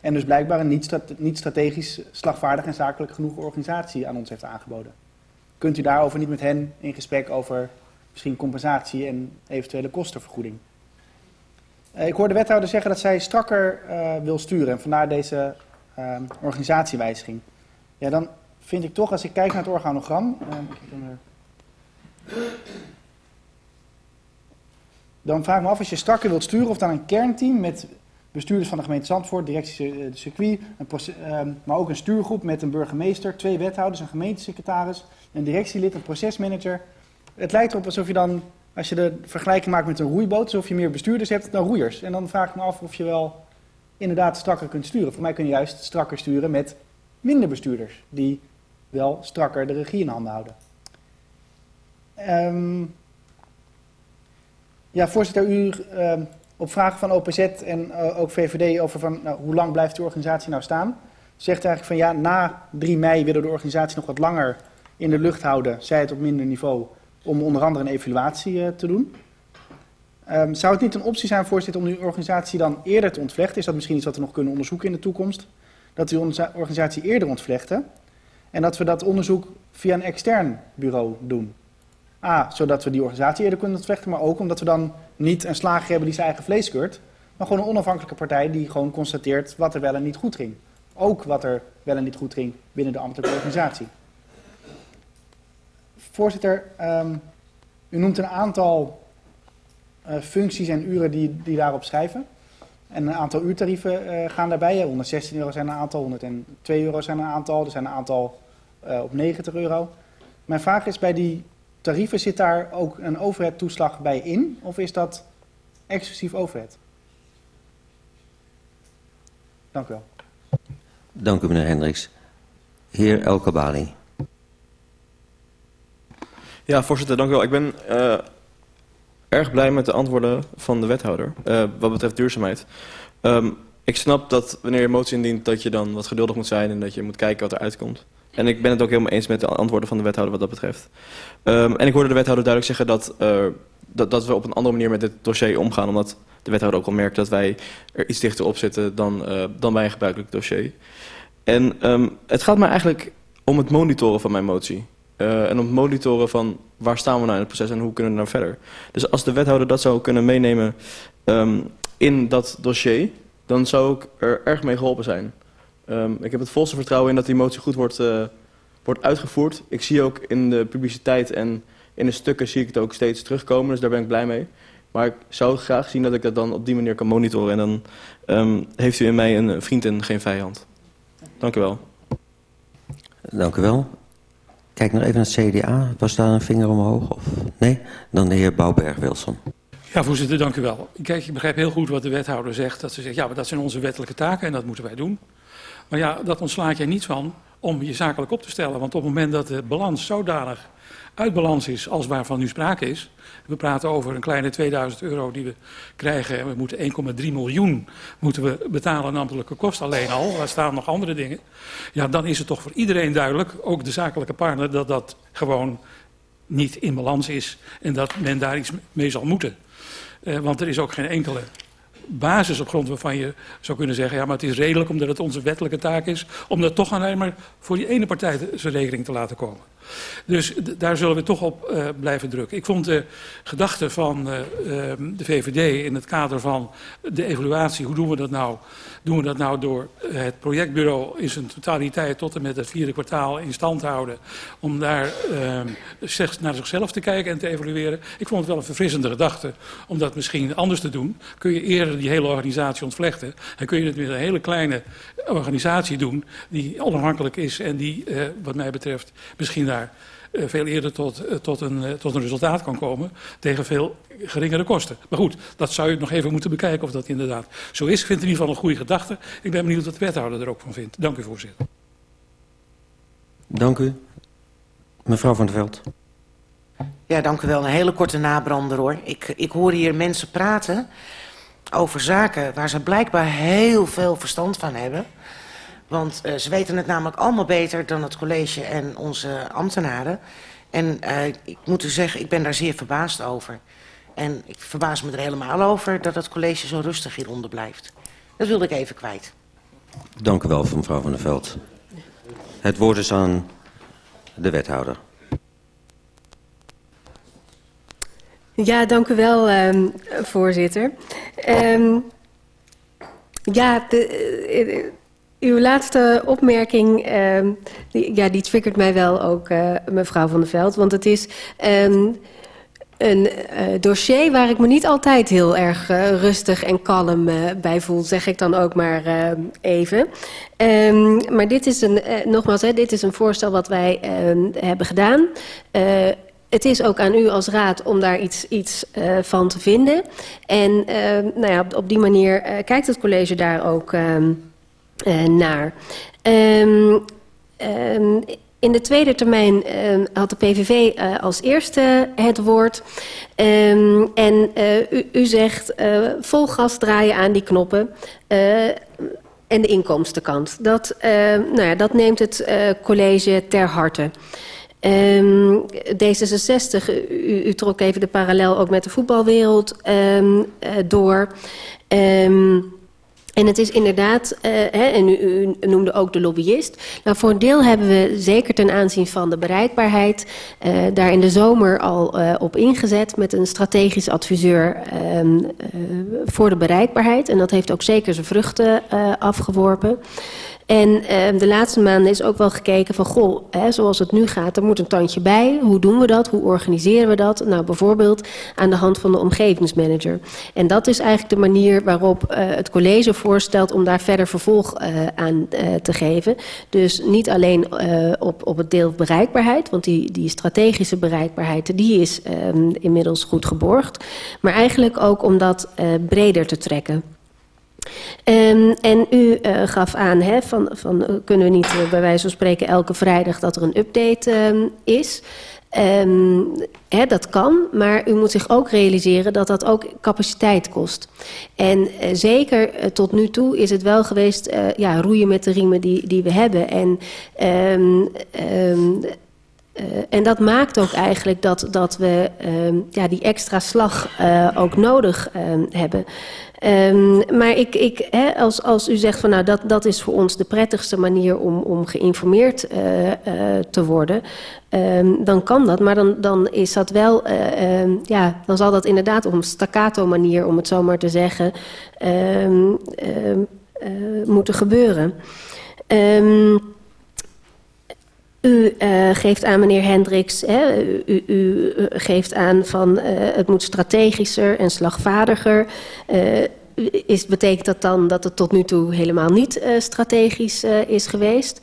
En dus blijkbaar een niet, strate niet strategisch, slagvaardig en zakelijk genoeg organisatie aan ons heeft aangeboden. Kunt u daarover niet met hen in gesprek over misschien compensatie en eventuele kostenvergoeding? Uh, ik hoor de wethouder zeggen dat zij strakker uh, wil sturen en vandaar deze uh, organisatiewijziging. Ja, dan vind ik toch, als ik kijk naar het organogram, dan vraag ik me af als je strakker wilt sturen of dan een kernteam met bestuurders van de gemeente Zandvoort, directie circuit, een maar ook een stuurgroep met een burgemeester, twee wethouders, een gemeentesecretaris, een directielid, een procesmanager. Het lijkt erop alsof je dan als je de vergelijking maakt met een roeiboot, alsof je meer bestuurders hebt dan roeiers. En dan vraag ik me af of je wel inderdaad strakker kunt sturen. Voor mij kun je juist strakker sturen met minder bestuurders, die wel strakker de regie in handen houden. Um, ja, voorzitter, u uh, op vragen van OPZ en uh, ook VVD over van, nou, hoe lang blijft de organisatie nou staan, zegt eigenlijk van ja, na 3 mei willen we de organisatie nog wat langer in de lucht houden, zij het op minder niveau om onder andere een evaluatie uh, te doen. Um, zou het niet een optie zijn, voorzitter, om uw organisatie dan eerder te ontvlechten? Is dat misschien iets wat we nog kunnen onderzoeken in de toekomst? Dat we onze organisatie eerder ontvlechten en dat we dat onderzoek via een extern bureau doen. A, zodat we die organisatie eerder kunnen ontvlechten, maar ook omdat we dan niet een slager hebben die zijn eigen vlees keurt, maar gewoon een onafhankelijke partij die gewoon constateert wat er wel en niet goed ging. Ook wat er wel en niet goed ging binnen de ambtelijke organisatie. Voorzitter, um, u noemt een aantal uh, functies en uren die, die daarop schrijven. En een aantal uurtarieven uh, gaan daarbij. 116 euro zijn een aantal, 102 euro zijn een aantal. Er zijn een aantal uh, op 90 euro. Mijn vraag is, bij die tarieven zit daar ook een overheadtoeslag bij in? Of is dat exclusief overhead? Dank u wel. Dank u meneer Hendricks. Heer Elke Bali. Ja, voorzitter, dank u wel. Ik ben uh, erg blij met de antwoorden van de wethouder uh, wat betreft duurzaamheid. Um, ik snap dat wanneer je motie indient dat je dan wat geduldig moet zijn en dat je moet kijken wat er uitkomt. En ik ben het ook helemaal eens met de antwoorden van de wethouder wat dat betreft. Um, en ik hoorde de wethouder duidelijk zeggen dat, uh, dat, dat we op een andere manier met dit dossier omgaan. Omdat de wethouder ook al merkt dat wij er iets dichter op zitten dan, uh, dan bij een gebruikelijk dossier. En um, het gaat mij eigenlijk om het monitoren van mijn motie. Uh, en om monitoren van waar staan we nou in het proces en hoe kunnen we nou verder. Dus als de wethouder dat zou kunnen meenemen um, in dat dossier, dan zou ik er erg mee geholpen zijn. Um, ik heb het volste vertrouwen in dat die motie goed wordt, uh, wordt uitgevoerd. Ik zie ook in de publiciteit en in de stukken zie ik het ook steeds terugkomen, dus daar ben ik blij mee. Maar ik zou graag zien dat ik dat dan op die manier kan monitoren. En dan um, heeft u in mij een vriend en geen vijand. Dank u wel. Dank u wel. Kijk nog even naar het CDA. Was daar een vinger omhoog? Of nee? Dan de heer Bouwberg-Wilson. Ja, voorzitter, dank u wel. Kijk, ik begrijp heel goed wat de wethouder zegt. Dat ze zegt, ja, maar dat zijn onze wettelijke taken en dat moeten wij doen. Maar ja, dat ontslaat jij niet van om je zakelijk op te stellen. Want op het moment dat de balans zodanig uit balans is als waarvan nu sprake is... we praten over een kleine 2000 euro die we krijgen... en we moeten 1,3 miljoen moeten we betalen aan ambtelijke kosten alleen al. Daar staan nog andere dingen. Ja, dan is het toch voor iedereen duidelijk, ook de zakelijke partner... dat dat gewoon niet in balans is en dat men daar iets mee zal moeten. Uh, want er is ook geen enkele basis op grond waarvan je zou kunnen zeggen... ja, maar het is redelijk omdat het onze wettelijke taak is... om dat toch alleen maar voor die ene partij zijn rekening te laten komen. Dus daar zullen we toch op uh, blijven drukken. Ik vond de gedachte van uh, uh, de VVD in het kader van de evaluatie... hoe doen we dat nou? Doen we dat nou door het projectbureau in zijn totaliteit... tot en met het vierde kwartaal in stand houden... om daar naar zichzelf te kijken en te evalueren? Ik vond het wel een verfrissende gedachte om dat misschien anders te doen. Kun je eerder die hele organisatie ontvlechten... en kun je het met een hele kleine organisatie doen... die onafhankelijk is en die, wat mij betreft, misschien daar uh, veel eerder tot, uh, tot, een, uh, tot een resultaat kan komen tegen veel geringere kosten. Maar goed, dat zou je nog even moeten bekijken of dat inderdaad zo is. Ik vind het in ieder geval een goede gedachte. Ik ben benieuwd wat de wethouder er ook van vindt. Dank u voorzitter. Dank u. Mevrouw van der Veld. Ja, dank u wel. Een hele korte nabrander hoor. Ik, ik hoor hier mensen praten over zaken waar ze blijkbaar heel veel verstand van hebben. Want uh, ze weten het namelijk allemaal beter dan het college en onze ambtenaren. En uh, ik moet u zeggen, ik ben daar zeer verbaasd over. En ik verbaas me er helemaal over dat het college zo rustig hieronder blijft. Dat wilde ik even kwijt. Dank u wel, mevrouw van der Veld. Het woord is aan de wethouder. Ja, dank u wel, um, voorzitter. Um, ja, de, uh, Uw laatste opmerking, uh, die, ja, die triggert mij wel ook, uh, mevrouw Van der Veld. Want het is um, een uh, dossier waar ik me niet altijd heel erg uh, rustig en kalm bij voel, zeg ik dan ook maar uh, even. Maar dit is een, nogmaals, hè, dit is een voorstel wat wij hebben gedaan. Het is ook aan u als raad om daar iets, iets van te vinden. En nou ja, op, op die manier kijkt het college daar ook... Uh, naar. Um, um, in de tweede termijn uh, had de PVV uh, als eerste het woord. En uh, u, u zegt vol gas draaien aan die knoppen. En de inkomstenkant. Dat, nou ja, dat neemt het college ter harte. Um, D66, u, u trok even de parallel ook met de voetbalwereld door. Um, En het is inderdaad, uh, hè, en u, noemde ook de lobbyist. Nou, voor een deel hebben we zeker ten aanzien van de bereikbaarheid uh, daar in de zomer al uh, op ingezet met een strategisch adviseur uh, voor de bereikbaarheid. En dat heeft ook zeker zijn vruchten afgeworpen. En uh, de laatste maanden is ook wel gekeken van, goh, hè, zoals het nu gaat, er moet een tandje bij. Hoe doen we dat? Hoe organiseren we dat? Nou, bijvoorbeeld aan de hand van de omgevingsmanager. En dat is eigenlijk de manier waarop uh, het college voorstelt om daar verder vervolg uh, aan uh, te geven. Dus niet alleen op, op het deel bereikbaarheid, want die, die strategische bereikbaarheid, die is um, inmiddels goed geborgd. Maar eigenlijk ook om dat breder te trekken. Um, en u uh, gaf aan, hè, van, van, uh, kunnen we niet uh, bij wijze van spreken elke vrijdag dat er een update um, is. Um, hè, dat kan, maar u moet zich ook realiseren dat dat ook capaciteit kost. En zeker tot nu toe is het wel geweest ja, roeien met de riemen die, die we hebben. En um, um, Uh, en dat maakt ook eigenlijk dat, dat we uh, ja, die extra slag uh, ook nodig uh, hebben. Um, maar ik, ik, als, als u zegt van nou dat, dat is voor ons de prettigste manier om, om geïnformeerd uh, uh, te worden, um, dan kan dat. Maar dan, dan is dat wel, uh, um, ja, dan zal dat inderdaad op een staccato manier, om het zo maar te zeggen, moeten gebeuren. Um, U uh, geeft aan, meneer Hendricks, hè, u, u geeft aan van uh, het moet strategischer en slagvaardiger. Uh, is, betekent dat dan dat het tot nu toe helemaal niet strategisch is geweest?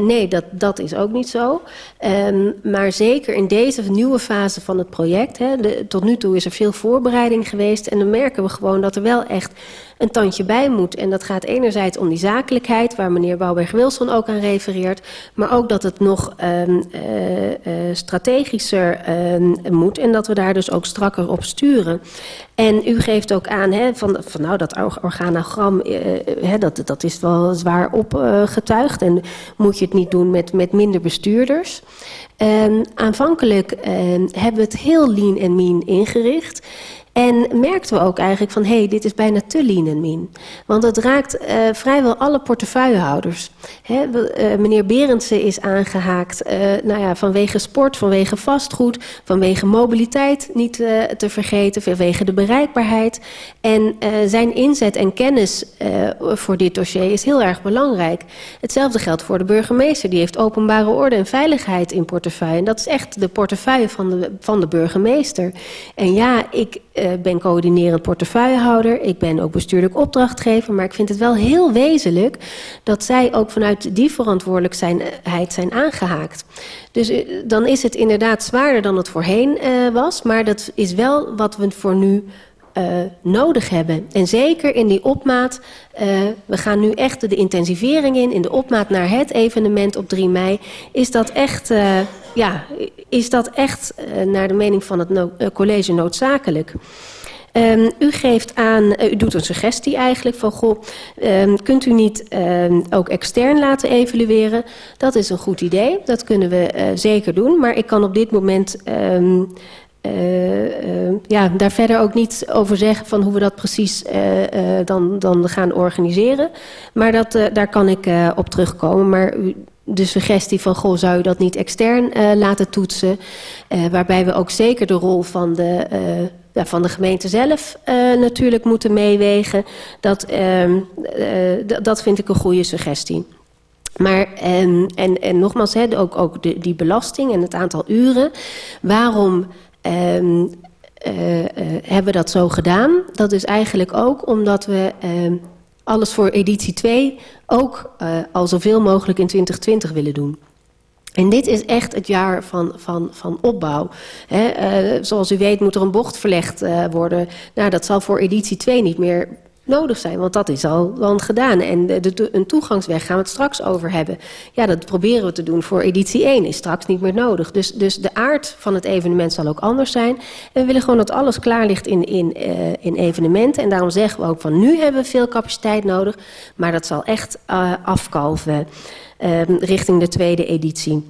Nee, dat, dat is ook niet zo. Um, maar zeker in deze nieuwe fase van het project, hè, tot nu toe is er veel voorbereiding geweest. En dan merken we gewoon dat er wel echt een tandje bij moet. En dat gaat enerzijds om die zakelijkheid, waar meneer Bouwberg-Wilson ook aan refereert. Maar ook dat het nog um, uh, uh, strategischer um, moet. En dat we daar dus ook strakker op sturen. En u geeft ook aan hè, van, van nou, dat organogram, uh, dat, dat is wel zwaar opgetuigd. en moet je het niet doen met, met minder bestuurders. Um, aanvankelijk hebben we het heel lean en mean ingericht. En merkten we ook eigenlijk van, hé, hey, dit is bijna te lean en. Want het raakt uh, vrijwel alle portefeuillehouders. Hè, uh, meneer Berendsen is aangehaakt uh, nou ja, vanwege sport, vanwege vastgoed, vanwege mobiliteit niet te vergeten, vanwege de bereikbaarheid. En zijn inzet en kennis voor dit dossier is heel erg belangrijk. Hetzelfde geldt voor de burgemeester. Die heeft openbare orde en veiligheid in portefeuille. En dat is echt de portefeuille van de, van de burgemeester. En ja, ik ben coördinerend portefeuillehouder. Ik ben ook bestuurlijk opdrachtgever. Maar ik vind het wel heel wezenlijk dat zij ook vanuit die verantwoordelijkheid zijn aangehaakt. Dus uh, dan is het inderdaad zwaarder dan het voorheen uh, was. Maar dat is wel wat we voor nu uh, nodig hebben. En zeker in die opmaat, uh, we gaan nu echt de intensivering in, in de opmaat naar het evenement op 3 mei, is dat echt, uh, ja, is dat echt naar de mening van het college noodzakelijk. Um, u geeft aan, u doet een suggestie eigenlijk van, goh, um, kunt u niet um, ook extern laten evalueren? Dat is een goed idee, dat kunnen we zeker doen, maar ik kan op dit moment Uh, ja, daar verder ook niet over zeggen van hoe we dat precies uh, dan, dan gaan organiseren. Maar dat, daar kan ik op terugkomen. Maar de suggestie van, goh, zou je dat niet extern laten toetsen? waarbij we ook zeker de rol van de, ja, van de gemeente zelf natuurlijk moeten meewegen. Dat, ehm, dat vind ik een goede suggestie. Maar en, en, en nogmaals, hè, ook, ook de, die belasting en het aantal uren. Waarom Um, hebben we dat zo gedaan. Dat is eigenlijk ook omdat we uh, alles voor editie 2 ook uh, al zoveel mogelijk in 2020 willen doen. En dit is echt het jaar van, van, van opbouw. Zoals u weet moet er een bocht verlegd worden. Nou, dat zal voor editie 2 niet meer nodig zijn, want dat is al dan gedaan. En de, een toegangsweg gaan we het straks over hebben. Ja, dat proberen we te doen voor editie 1, is straks niet meer nodig. Dus, dus de aard van het evenement zal ook anders zijn. En we willen gewoon dat alles klaar ligt in, in, uh, in evenementen. En daarom zeggen we ook van nu hebben we veel capaciteit nodig, maar dat zal echt uh, afkalven uh, richting de tweede editie.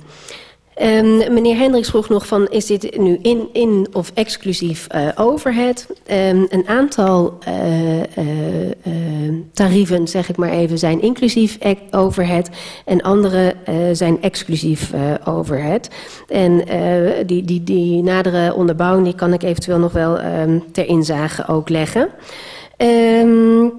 Um, meneer Hendricks vroeg nog van, is dit nu in, in of exclusief uh, overhead? Um, een aantal uh, uh, tarieven, zeg ik maar even, zijn inclusief overhead. En andere zijn exclusief overhead. En die, die, die nadere onderbouwing, kan ik eventueel nog wel ter inzage ook leggen. Um,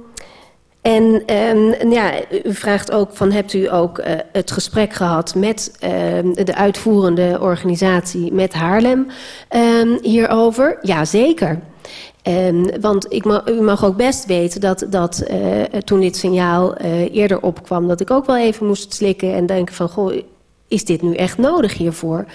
en um, ja, u vraagt ook van, hebt u ook uh, het gesprek gehad met um, de uitvoerende organisatie, met Haarlem, um, hierover? Ja, zeker. Want ik u mag ook best weten dat, dat uh, toen dit signaal uh, eerder opkwam, dat ik ook wel even moest slikken en denken van, goh, is dit nu echt nodig hiervoor?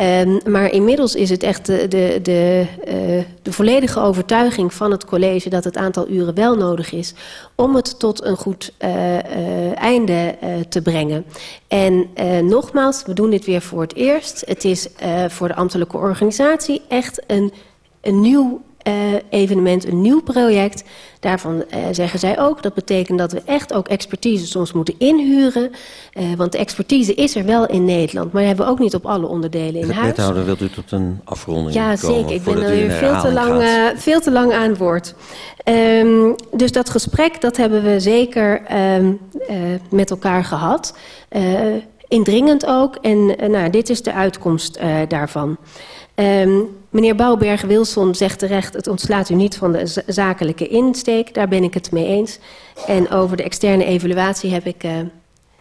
Um, maar inmiddels is het echt de, de, de, uh, de volledige overtuiging van het college dat het aantal uren wel nodig is om het tot een goed uh, uh, einde te brengen. En nogmaals, we doen dit weer voor het eerst. Het is voor de ambtelijke organisatie echt een, een nieuw evenement, een nieuw project. Daarvan uh, zeggen zij ook, dat betekent dat we echt ook expertise soms moeten inhuren. Uh, want de expertise is er wel in Nederland, maar hebben we ook niet op alle onderdelen in huis. Wethouder, wilt u tot een afronding ja, komen? Ja, zeker. Ik ben alweer veel te, lang, veel te lang aan het woord. Um, dus dat gesprek, dat hebben we zeker um, met elkaar gehad. indringend ook. En nou, dit is de uitkomst daarvan. Um, meneer Bouwberg-Wilson zegt terecht... het ontslaat u niet van de zakelijke insteek. Daar ben ik het mee eens. En over de externe evaluatie heb ik, uh,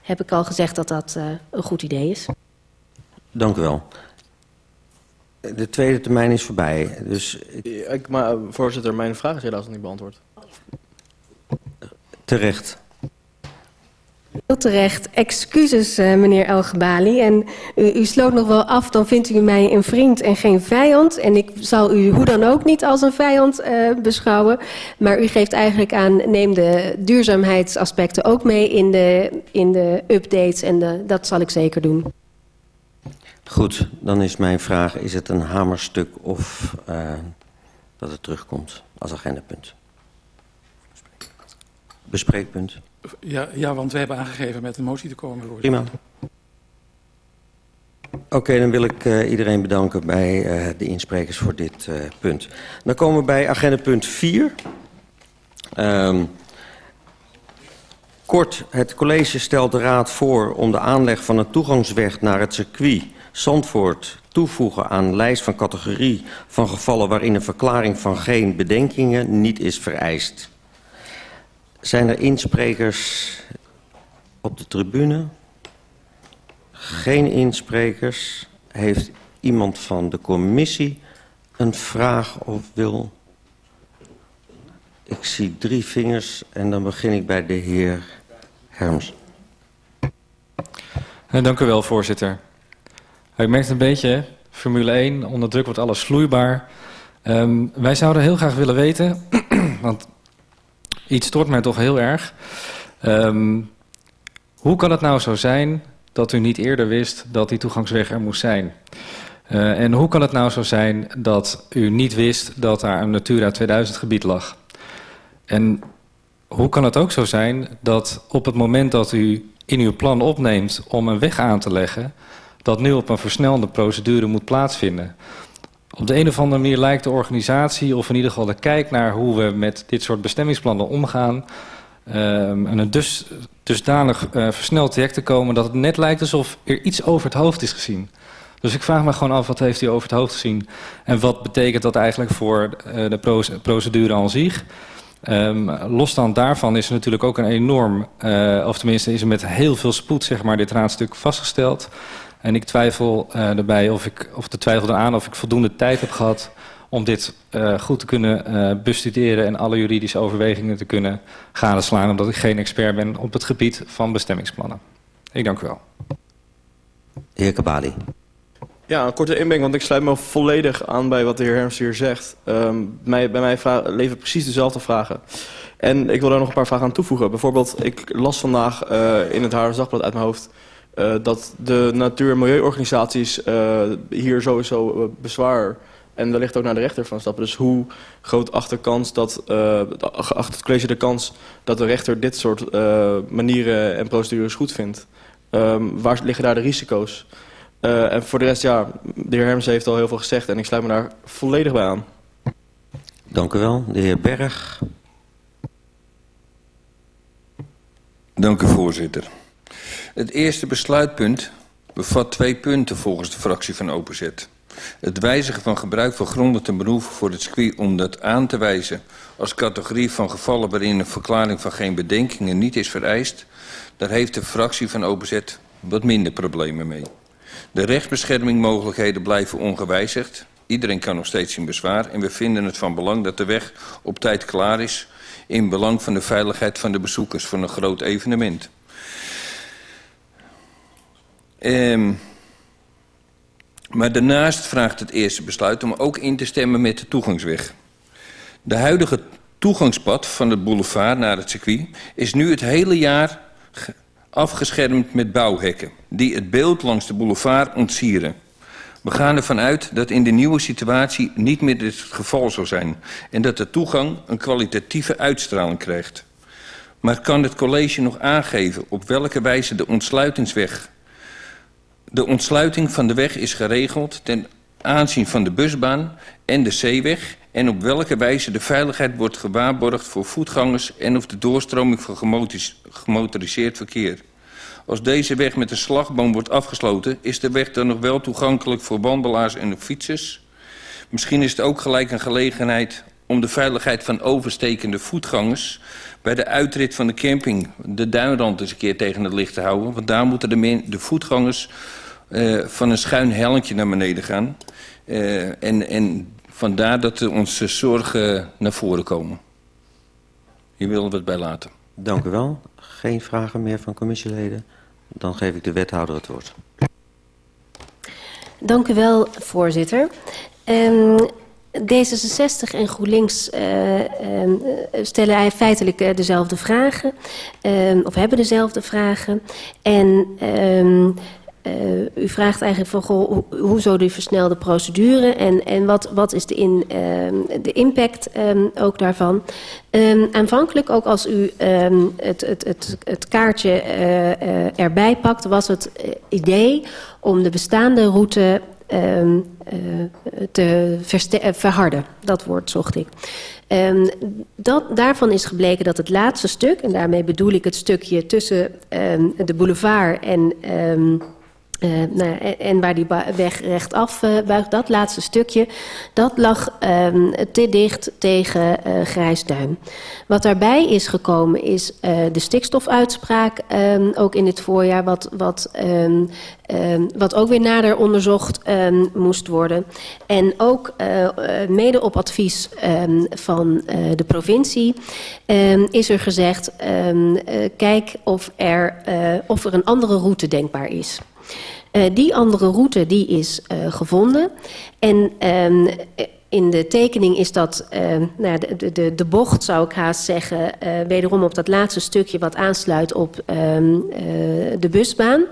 heb ik al gezegd dat dat uh, een goed idee is. Dank u wel. De tweede termijn is voorbij. Dus ik, maar voorzitter, mijn vraag is helaas nog niet beantwoord. Terecht. Heel terecht. Excuses, uh, meneer Elgebali. En u, u, sloot nog wel af, dan vindt u mij een vriend en geen vijand. En ik zal u hoe dan ook niet als een vijand uh, beschouwen. Maar u geeft eigenlijk aan, neem de duurzaamheidsaspecten ook mee in de, in de updates. En de, dat zal ik zeker doen. Goed, dan is mijn vraag, is het een hamerstuk of dat het terugkomt als agendapunt? Bespreekpunt. Ja, ja, want we hebben aangegeven met een motie te komen. Prima. Oké, dan wil ik uh, iedereen bedanken bij uh, de insprekers voor dit uh, punt. Dan komen we bij agenda punt 4. Um, kort, het college stelt de raad voor om de aanleg van een toegangsweg naar het circuit Zandvoort toevoegen aan lijst van categorie van gevallen waarin een verklaring van geen bedenkingen niet is vereist. Zijn er insprekers op de tribune? Geen insprekers. Heeft iemand van de commissie een vraag of wil? Ik zie drie vingers en dan begin ik bij de heer Herms. Dank u wel, voorzitter. Ik merk het een beetje, Formule 1, onder druk wordt alles vloeibaar. Um, wij zouden heel graag willen weten, [clears throat] want iets stoort mij toch heel erg. Um, hoe kan het nou zo zijn dat u niet eerder wist dat die toegangsweg er moest zijn? Uh, en hoe kan het nou zo zijn dat u niet wist dat daar een Natura 2000 gebied lag? En hoe kan het ook zo zijn dat op het moment dat u in uw plan opneemt om een weg aan te leggen dat nu op een versnelde procedure moet plaatsvinden. Op de een of andere manier lijkt de organisatie, of in ieder geval de kijk naar hoe we met dit soort bestemmingsplannen omgaan, en een dus, dusdanig uh, versneld traject te komen dat het net lijkt alsof er iets over het hoofd is gezien. Dus ik vraag me gewoon af, wat heeft hij over het hoofd gezien? En wat betekent dat eigenlijk voor uh, de procedure aan zich? Um, losstand daarvan is er natuurlijk ook een enorm, uh, of tenminste is er met heel veel spoed zeg maar, dit raadstuk vastgesteld. En ik twijfel uh, erbij of ik, of de twijfel eraan of ik voldoende tijd heb gehad om dit uh, goed te kunnen uh, bestuderen en alle juridische overwegingen te kunnen gadeslaan, omdat ik geen expert ben op het gebied van bestemmingsplannen. Ik dank u wel. De heer Kabali. Ja, een korte inbreng, want ik sluit me volledig aan bij wat de heer Herms hier zegt. Um, mij, bij mij leven precies dezelfde vragen. En ik wil daar nog een paar vragen aan toevoegen. Bijvoorbeeld, ik las vandaag uh, in het Haarlems Dagblad uit mijn hoofd... Uh, dat de natuur- en milieuorganisaties uh, hier sowieso uh, bezwaar... en wellicht ook naar de rechter van stappen. Dus hoe groot acht de kans dat, acht het college de kans... dat de rechter dit soort manieren en procedures goed vindt? Um, waar liggen daar de risico's? en voor de rest, ja, de heer Herms heeft al heel veel gezegd... en ik sluit me daar volledig bij aan. Dank u wel. De heer Berg. Dank u, voorzitter. Het eerste besluitpunt bevat twee punten volgens de fractie van OPZ. Het wijzigen van gebruik van gronden ten behoeve voor het circuit om dat aan te wijzen als categorie van gevallen waarin een verklaring van geen bedenkingen niet is vereist, daar heeft de fractie van OPZ wat minder problemen mee. De rechtsbeschermingmogelijkheden blijven ongewijzigd. Iedereen kan nog steeds in bezwaar en we vinden het van belang dat de weg op tijd klaar is in belang van de veiligheid van de bezoekers van een groot evenement. Um, maar daarnaast vraagt het eerste besluit om ook in te stemmen met de toegangsweg. De huidige toegangspad van de boulevard naar het circuit is nu het hele jaar afgeschermd met bouwhekken die het beeld langs de boulevard ontsieren. We gaan ervan uit dat in de nieuwe situatie niet meer dit het geval zal zijn en dat de toegang een kwalitatieve uitstraling krijgt. Maar kan het college nog aangeven op welke wijze de ontsluitingsweg de ontsluiting van de weg is geregeld ten aanzien van de busbaan en de zeeweg en op welke wijze de veiligheid wordt gewaarborgd voor voetgangers en of de doorstroming van gemotoriseerd verkeer. Als deze weg met een slagboom wordt afgesloten, is de weg dan nog wel toegankelijk voor wandelaars en fietsers? Misschien is het ook gelijk een gelegenheid om de veiligheid van overstekende voetgangers bij de uitrit van de camping de duinrand eens een keer tegen het licht te houden. Want daar moeten de, de voetgangers uh, van een schuin hellentje naar beneden gaan. Uh, en, en vandaar dat er onze zorgen naar voren komen. Hier willen we het bij laten. Dank u wel. geen vragen meer van commissieleden. Dan geef ik de wethouder het woord. Dank u wel, voorzitter. Um, D66 en GroenLinks uh, uh, stellen feitelijk uh, dezelfde vragen, of hebben dezelfde vragen. En um, uh, u vraagt eigenlijk van, hoe, zo die versnelde procedure en, en wat, wat is de, in, uh, de impact um, ook daarvan. Um, aanvankelijk, ook als u het, het, het, het kaartje uh, uh, erbij pakt, was het idee om de bestaande route te verharden. Dat woord zocht ik. Dat, daarvan is gebleken dat het laatste stuk, en daarmee bedoel ik het stukje tussen de boulevard en... uh, nou, en, waar die weg rechtaf uh, buigt, dat laatste stukje, dat lag um, te dicht tegen uh, Grijsduin. Wat daarbij is gekomen is de stikstofuitspraak, um, ook in het voorjaar, wat, wat, um, wat ook weer nader onderzocht moest worden. En ook mede op advies van de provincie is er gezegd, kijk of er, of er een andere route denkbaar is. Uh, die andere route die is uh, gevonden. En um, in de tekening is dat uh, nou, de, de, de bocht, zou ik haast zeggen, uh, wederom op dat laatste stukje wat aansluit op uh, de busbaan.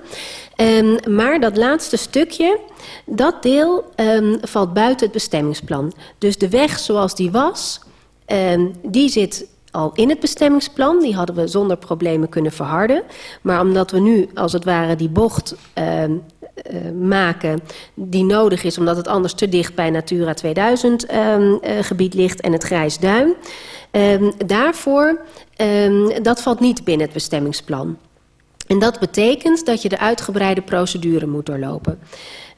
Maar dat laatste stukje, dat deel valt buiten het bestemmingsplan. Dus de weg zoals die was, die zit al in het bestemmingsplan. Die hadden we zonder problemen kunnen verharden. Maar omdat we nu als het ware die bocht uh, maken die nodig is... omdat het anders te dicht bij Natura 2000 uh, gebied ligt en het Grijs Duin... daarvoor, dat valt niet binnen het bestemmingsplan. En dat betekent dat je de uitgebreide procedure moet doorlopen.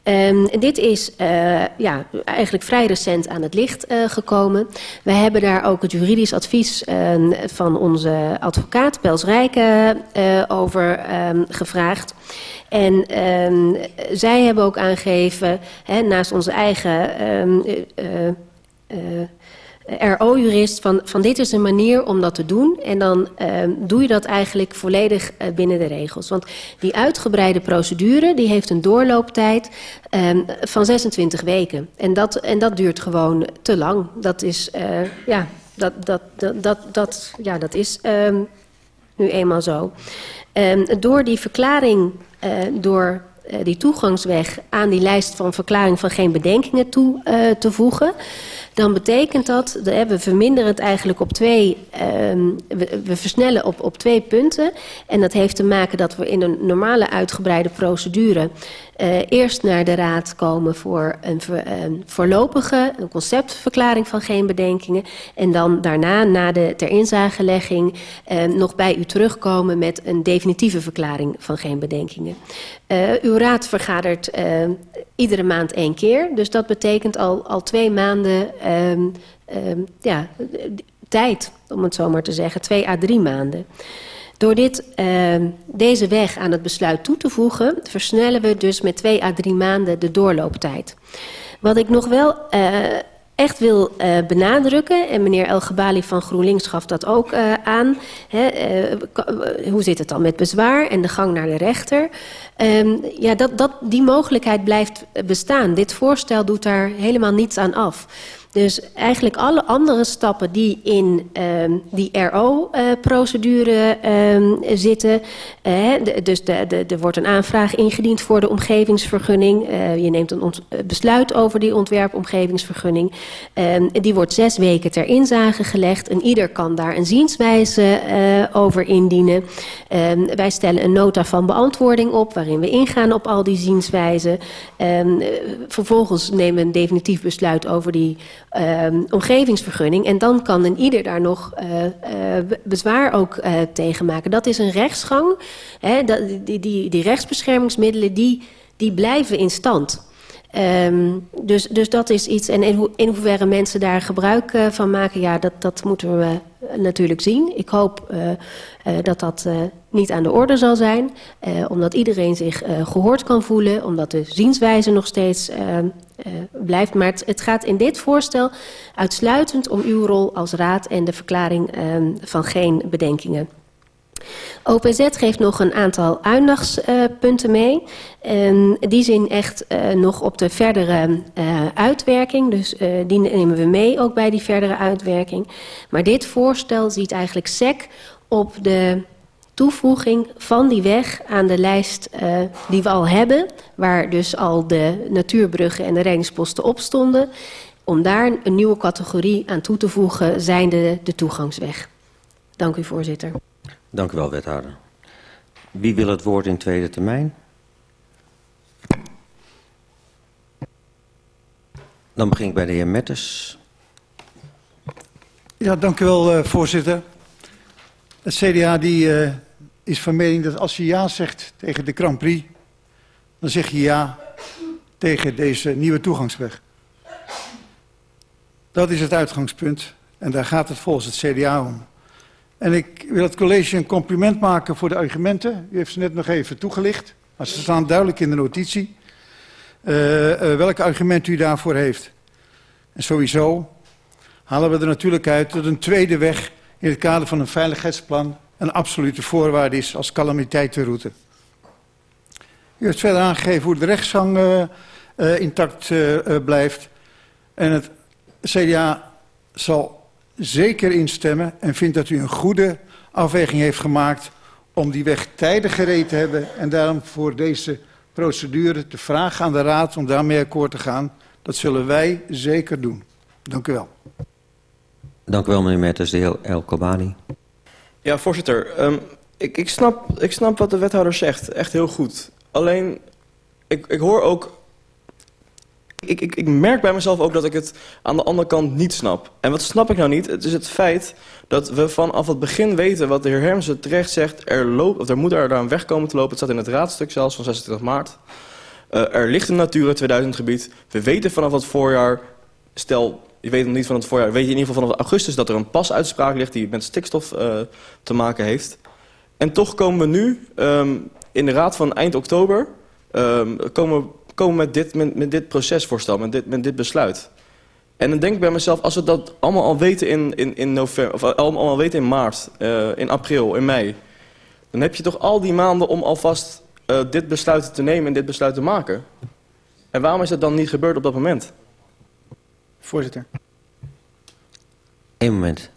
Um, dit is uh, ja, eigenlijk vrij recent aan het licht uh, gekomen. We hebben daar ook het juridisch advies uh, van onze advocaat Pels Rijken uh, over um, gevraagd. En um, zij hebben ook aangegeven, hè, naast onze eigen RO-jurist van, van dit is een manier om dat te doen. En dan uh, doe je dat eigenlijk volledig uh, binnen de regels. Want die uitgebreide procedure die heeft een doorlooptijd uh, van 26 weken. En dat, en dat duurt gewoon te lang. Dat is, uh, ja, dat, dat, dat, dat, dat, ja, dat is um, nu eenmaal zo. Door die verklaring, uh, door die toegangsweg aan die lijst van verklaring van geen bedenkingen toe te voegen dan betekent dat, we verminderen het eigenlijk op twee, we, we, versnellen op, op twee punten. En dat heeft te maken dat we in een normale uitgebreide procedure uh, eerst naar de raad komen voor een, voorlopige een conceptverklaring van geen bedenkingen. En dan daarna, na de ter inzagelegging, uh, nog bij u terugkomen met een definitieve verklaring van geen bedenkingen. Uh, uw raad vergadert iedere maand één keer. Dus dat betekent al, al twee maanden um, um, ja, tijd, om het zo maar te zeggen, twee à drie maanden. Door dit, uh, deze weg aan het besluit toe te voegen, versnellen we dus met twee à drie maanden de doorlooptijd. Wat ik nog wel uh, echt wil uh, benadrukken, en meneer El Gebali van GroenLinks gaf dat ook uh, aan, hè, hoe zit het dan met bezwaar en de gang naar de rechter? Um, ja, dat, dat, die mogelijkheid blijft bestaan. Dit voorstel doet daar helemaal niets aan af. Dus eigenlijk alle andere stappen die in um, die RO-procedure uh, um, zitten. Uh, de, dus er wordt een aanvraag ingediend voor de omgevingsvergunning. Uh, je neemt een besluit over die ontwerpomgevingsvergunning. Um, die wordt zes weken ter inzage gelegd. En ieder kan daar een zienswijze over indienen. wij stellen een nota van beantwoording op waarin we ingaan op al die zienswijzen. vervolgens nemen we een definitief besluit over die um, omgevingsvergunning. En dan kan een ieder daar nog uh, uh, bezwaar ook uh, tegen maken. Dat is een rechtsgang. Hè, dat, die, die, die rechtsbeschermingsmiddelen die, die blijven in stand. Um, dus, dus dat is iets. En in, ho in hoeverre mensen daar gebruik van maken, ja, dat, dat moeten we natuurlijk zien. Ik hoop dat dat niet aan de orde zal zijn. omdat iedereen zich gehoord kan voelen. Omdat de zienswijze nog steeds blijft. Maar het, gaat in dit voorstel uitsluitend om uw rol als raad en de verklaring van geen bedenkingen. OPZ geeft nog een aantal aandachtspunten mee. En die zien echt uh, nog op de verdere uh, uitwerking. Dus die nemen we mee ook bij die verdere uitwerking. Maar dit voorstel ziet eigenlijk SEC op de toevoeging van die weg aan de lijst uh, die we al hebben, waar dus al de natuurbruggen en de reddingsposten op stonden, om daar een nieuwe categorie aan toe te voegen, zijnde de toegangsweg. Dank u, voorzitter. Dank u wel, wethouder. Wie wil het woord in tweede termijn? Dan begin ik bij de heer Metters. Ja, dank u wel, uh, voorzitter. Het CDA die, uh, is van mening dat als je ja zegt tegen de Grand Prix, dan zeg je ja tegen deze nieuwe toegangsweg. Dat is het uitgangspunt en daar gaat het volgens het CDA om. En ik wil het college een compliment maken voor de argumenten. U heeft ze net nog even toegelicht, maar ze staan duidelijk in de notitie. Uh, uh, welke argument u daarvoor heeft. En sowieso halen we er natuurlijk uit dat een tweede weg in het kader van een veiligheidsplan een absolute voorwaarde is als calamiteitenroute. U heeft verder aangegeven hoe de rechtsgang uh, uh, intact uh, blijft. En het CDA zal zeker instemmen en vindt dat u een goede afweging heeft gemaakt om die weg tijdig gereed te hebben en daarom voor deze procedure te vragen aan de Raad om daarmee akkoord te gaan. Dat zullen wij zeker doen. Dank u wel. Dank u wel, meneer Metters. De heer El Kobani. Ja, voorzitter. Um, ik, ik, snap, ik snap wat de wethouder zegt. Echt heel goed. Alleen, ik, ik hoor ook... Ik, ik, ik merk bij mezelf ook dat ik het aan de andere kant niet snap. En wat snap ik nou niet? Het is het feit dat we vanaf het begin weten... wat de heer Hermsen terecht zegt. Er, loopt, of er moet er een weg komen te lopen. Het staat in het raadstuk zelfs van 26 maart. Uh, er ligt een Natura 2000 gebied. We weten vanaf het voorjaar... Stel, je weet nog niet van het voorjaar, weet je in ieder geval vanaf augustus dat er een pasuitspraak ligt die met stikstof uh, te maken heeft. En toch komen we nu um, in de raad van eind oktober um, komen, komen met, dit, met, dit procesvoorstel, met dit, met dit besluit. En dan denk ik bij mezelf, als we dat allemaal al weten in, in, in november, of allemaal al weten in maart, uh, in april, in mei, dan heb je toch al die maanden om alvast uh, dit besluit te nemen en dit besluit te maken. En waarom is dat dan niet gebeurd op dat moment? Voorzitter. Eén moment.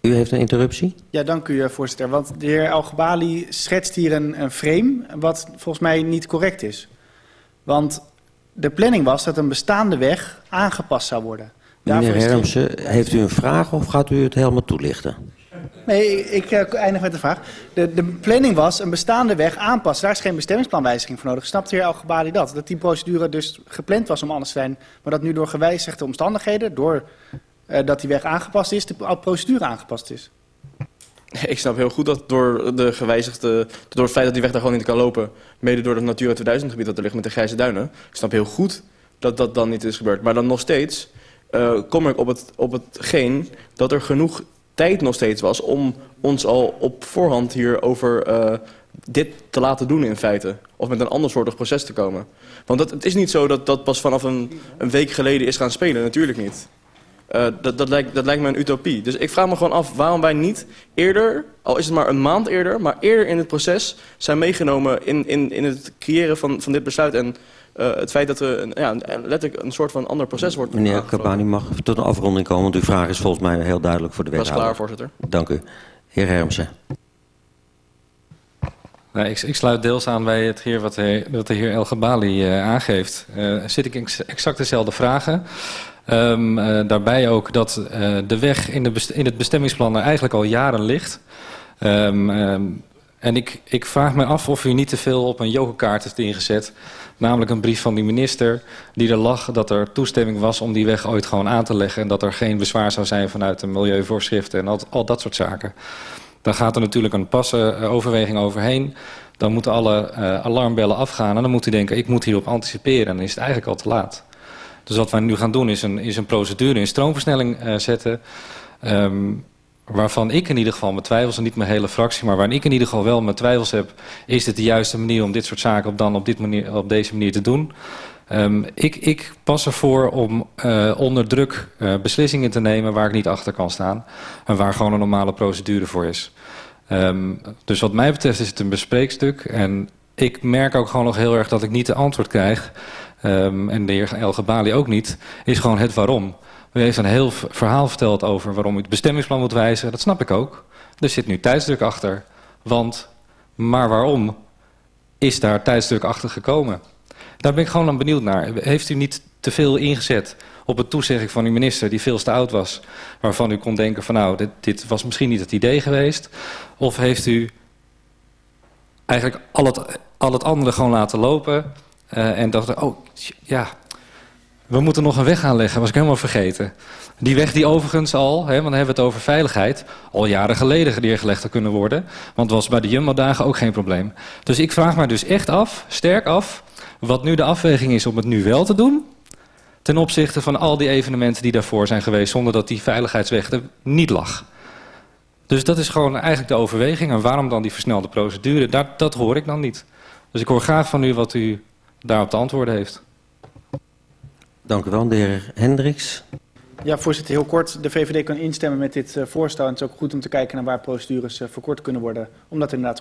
U heeft een interruptie? Ja, dank u, voorzitter. Want de heer Al-Gabali schetst hier een, een frame wat volgens mij niet correct is. Want de planning was dat een bestaande weg aangepast zou worden. Meneer Hermsen, heeft u een vraag of gaat u het helemaal toelichten? Nee, ik uh, eindig met de vraag. De, de planning was een bestaande weg aanpassen. Daar is geen bestemmingsplanwijziging voor nodig. Snapt de heer Al-Gabali dat? Dat die procedure dus gepland was om anders te zijn... maar dat nu door gewijzigde omstandigheden... door uh, dat die weg aangepast is, de procedure aangepast is? [laughs] Ik snap heel goed dat door, de gewijzigde, door het feit dat die weg daar gewoon niet kan lopen... mede door het Natura 2000 gebied dat er ligt met de grijze duinen... ik snap heel goed dat dat dan niet is gebeurd. Maar dan nog steeds uh, kom ik op, het, op hetgeen dat er genoeg tijd nog steeds was om ons al op voorhand hierover uh, dit te laten doen in feite. Of met een andersoortig proces te komen. Want dat, het is niet zo dat dat pas vanaf een, een week geleden is gaan spelen. Natuurlijk niet. Uh, dat, dat, lijkt, dat lijkt me een utopie. Dus ik vraag me gewoon af waarom wij niet eerder, al is het maar een maand eerder... maar eerder in het proces zijn meegenomen in, in, in het creëren van, van dit besluit... en uh, het feit dat er ja, letterlijk een soort van ander proces wordt Meneer Kabani mag tot een afronding komen, want uw vraag is volgens mij heel duidelijk voor de wethouder. Dat is klaar, voorzitter. Dank u. Heer Hermsen. Nou, ik, ik, sluit deels aan bij het heer wat, de, wat de heer El Gabali uh, aangeeft. Uh, zit ik ex, exact dezelfde vragen. Um, uh, daarbij ook dat de weg in, de in, het bestemmingsplan er eigenlijk al jaren ligt. Um, um, en ik, ik vraag me af of u niet te veel op een yoghurtkaart heeft ingezet... Namelijk een brief van die minister die er lag dat er toestemming was om die weg ooit gewoon aan te leggen. En dat er geen bezwaar zou zijn vanuit de milieuvoorschriften en al, al dat soort zaken. Dan gaat er natuurlijk een passen uh, overweging overheen. Dan moeten alle uh, alarmbellen afgaan en dan moet u denken ik moet hierop anticiperen. En dan is het eigenlijk al te laat. Dus wat wij nu gaan doen is een, is een procedure in stroomversnelling uh, zetten... Um, waarvan ik in ieder geval mijn twijfels, en niet mijn hele fractie... maar waarin ik in ieder geval wel mijn twijfels heb... is dit de juiste manier om dit soort zaken op, dan op, dit manier, op deze manier te doen? Um, ik, ik pas ervoor om uh, onder druk uh, beslissingen te nemen waar ik niet achter kan staan... en waar gewoon een normale procedure voor is. Ehm, dus wat mij betreft is het een bespreekstuk. En ik merk ook gewoon nog heel erg dat ik niet de antwoord krijg. Um, en de heer El Gabali ook niet. Is gewoon het waarom. U heeft een heel verhaal verteld over waarom u het bestemmingsplan moet wijzigen. Dat snap ik ook. Er zit nu tijdsdruk achter. Want, maar waarom is daar tijdsdruk achter gekomen? Daar ben ik gewoon aan benieuwd naar. Heeft u niet te veel ingezet op het toezegging van uw minister... die veel te oud was, waarvan u kon denken van... nou, dit, dit was misschien niet het idee geweest? Of heeft u eigenlijk al het, al het andere gewoon laten lopen... Uh, en dacht, oh ja, we moeten nog een weg aanleggen, was ik helemaal vergeten. Die weg die overigens al, hè, want dan hebben we het over veiligheid... al jaren geleden neergelegd had kunnen worden. Want was bij de Jumbo-dagen ook geen probleem. Dus ik vraag me dus echt af, sterk af... wat nu de afweging is om het nu wel te doen... ten opzichte van al die evenementen die daarvoor zijn geweest... zonder dat die veiligheidsweg er niet lag. Dus dat is gewoon eigenlijk de overweging. En waarom dan die versnelde procedure, dat, dat hoor ik dan niet. Dus ik hoor graag van u wat u daarop te antwoorden heeft. Dank u wel, de heer Hendricks. Ja, voorzitter, heel kort. De VVD kan instemmen met dit uh, voorstel. En het is ook goed om te kijken naar waar procedures uh, verkort kunnen worden. Omdat er inderdaad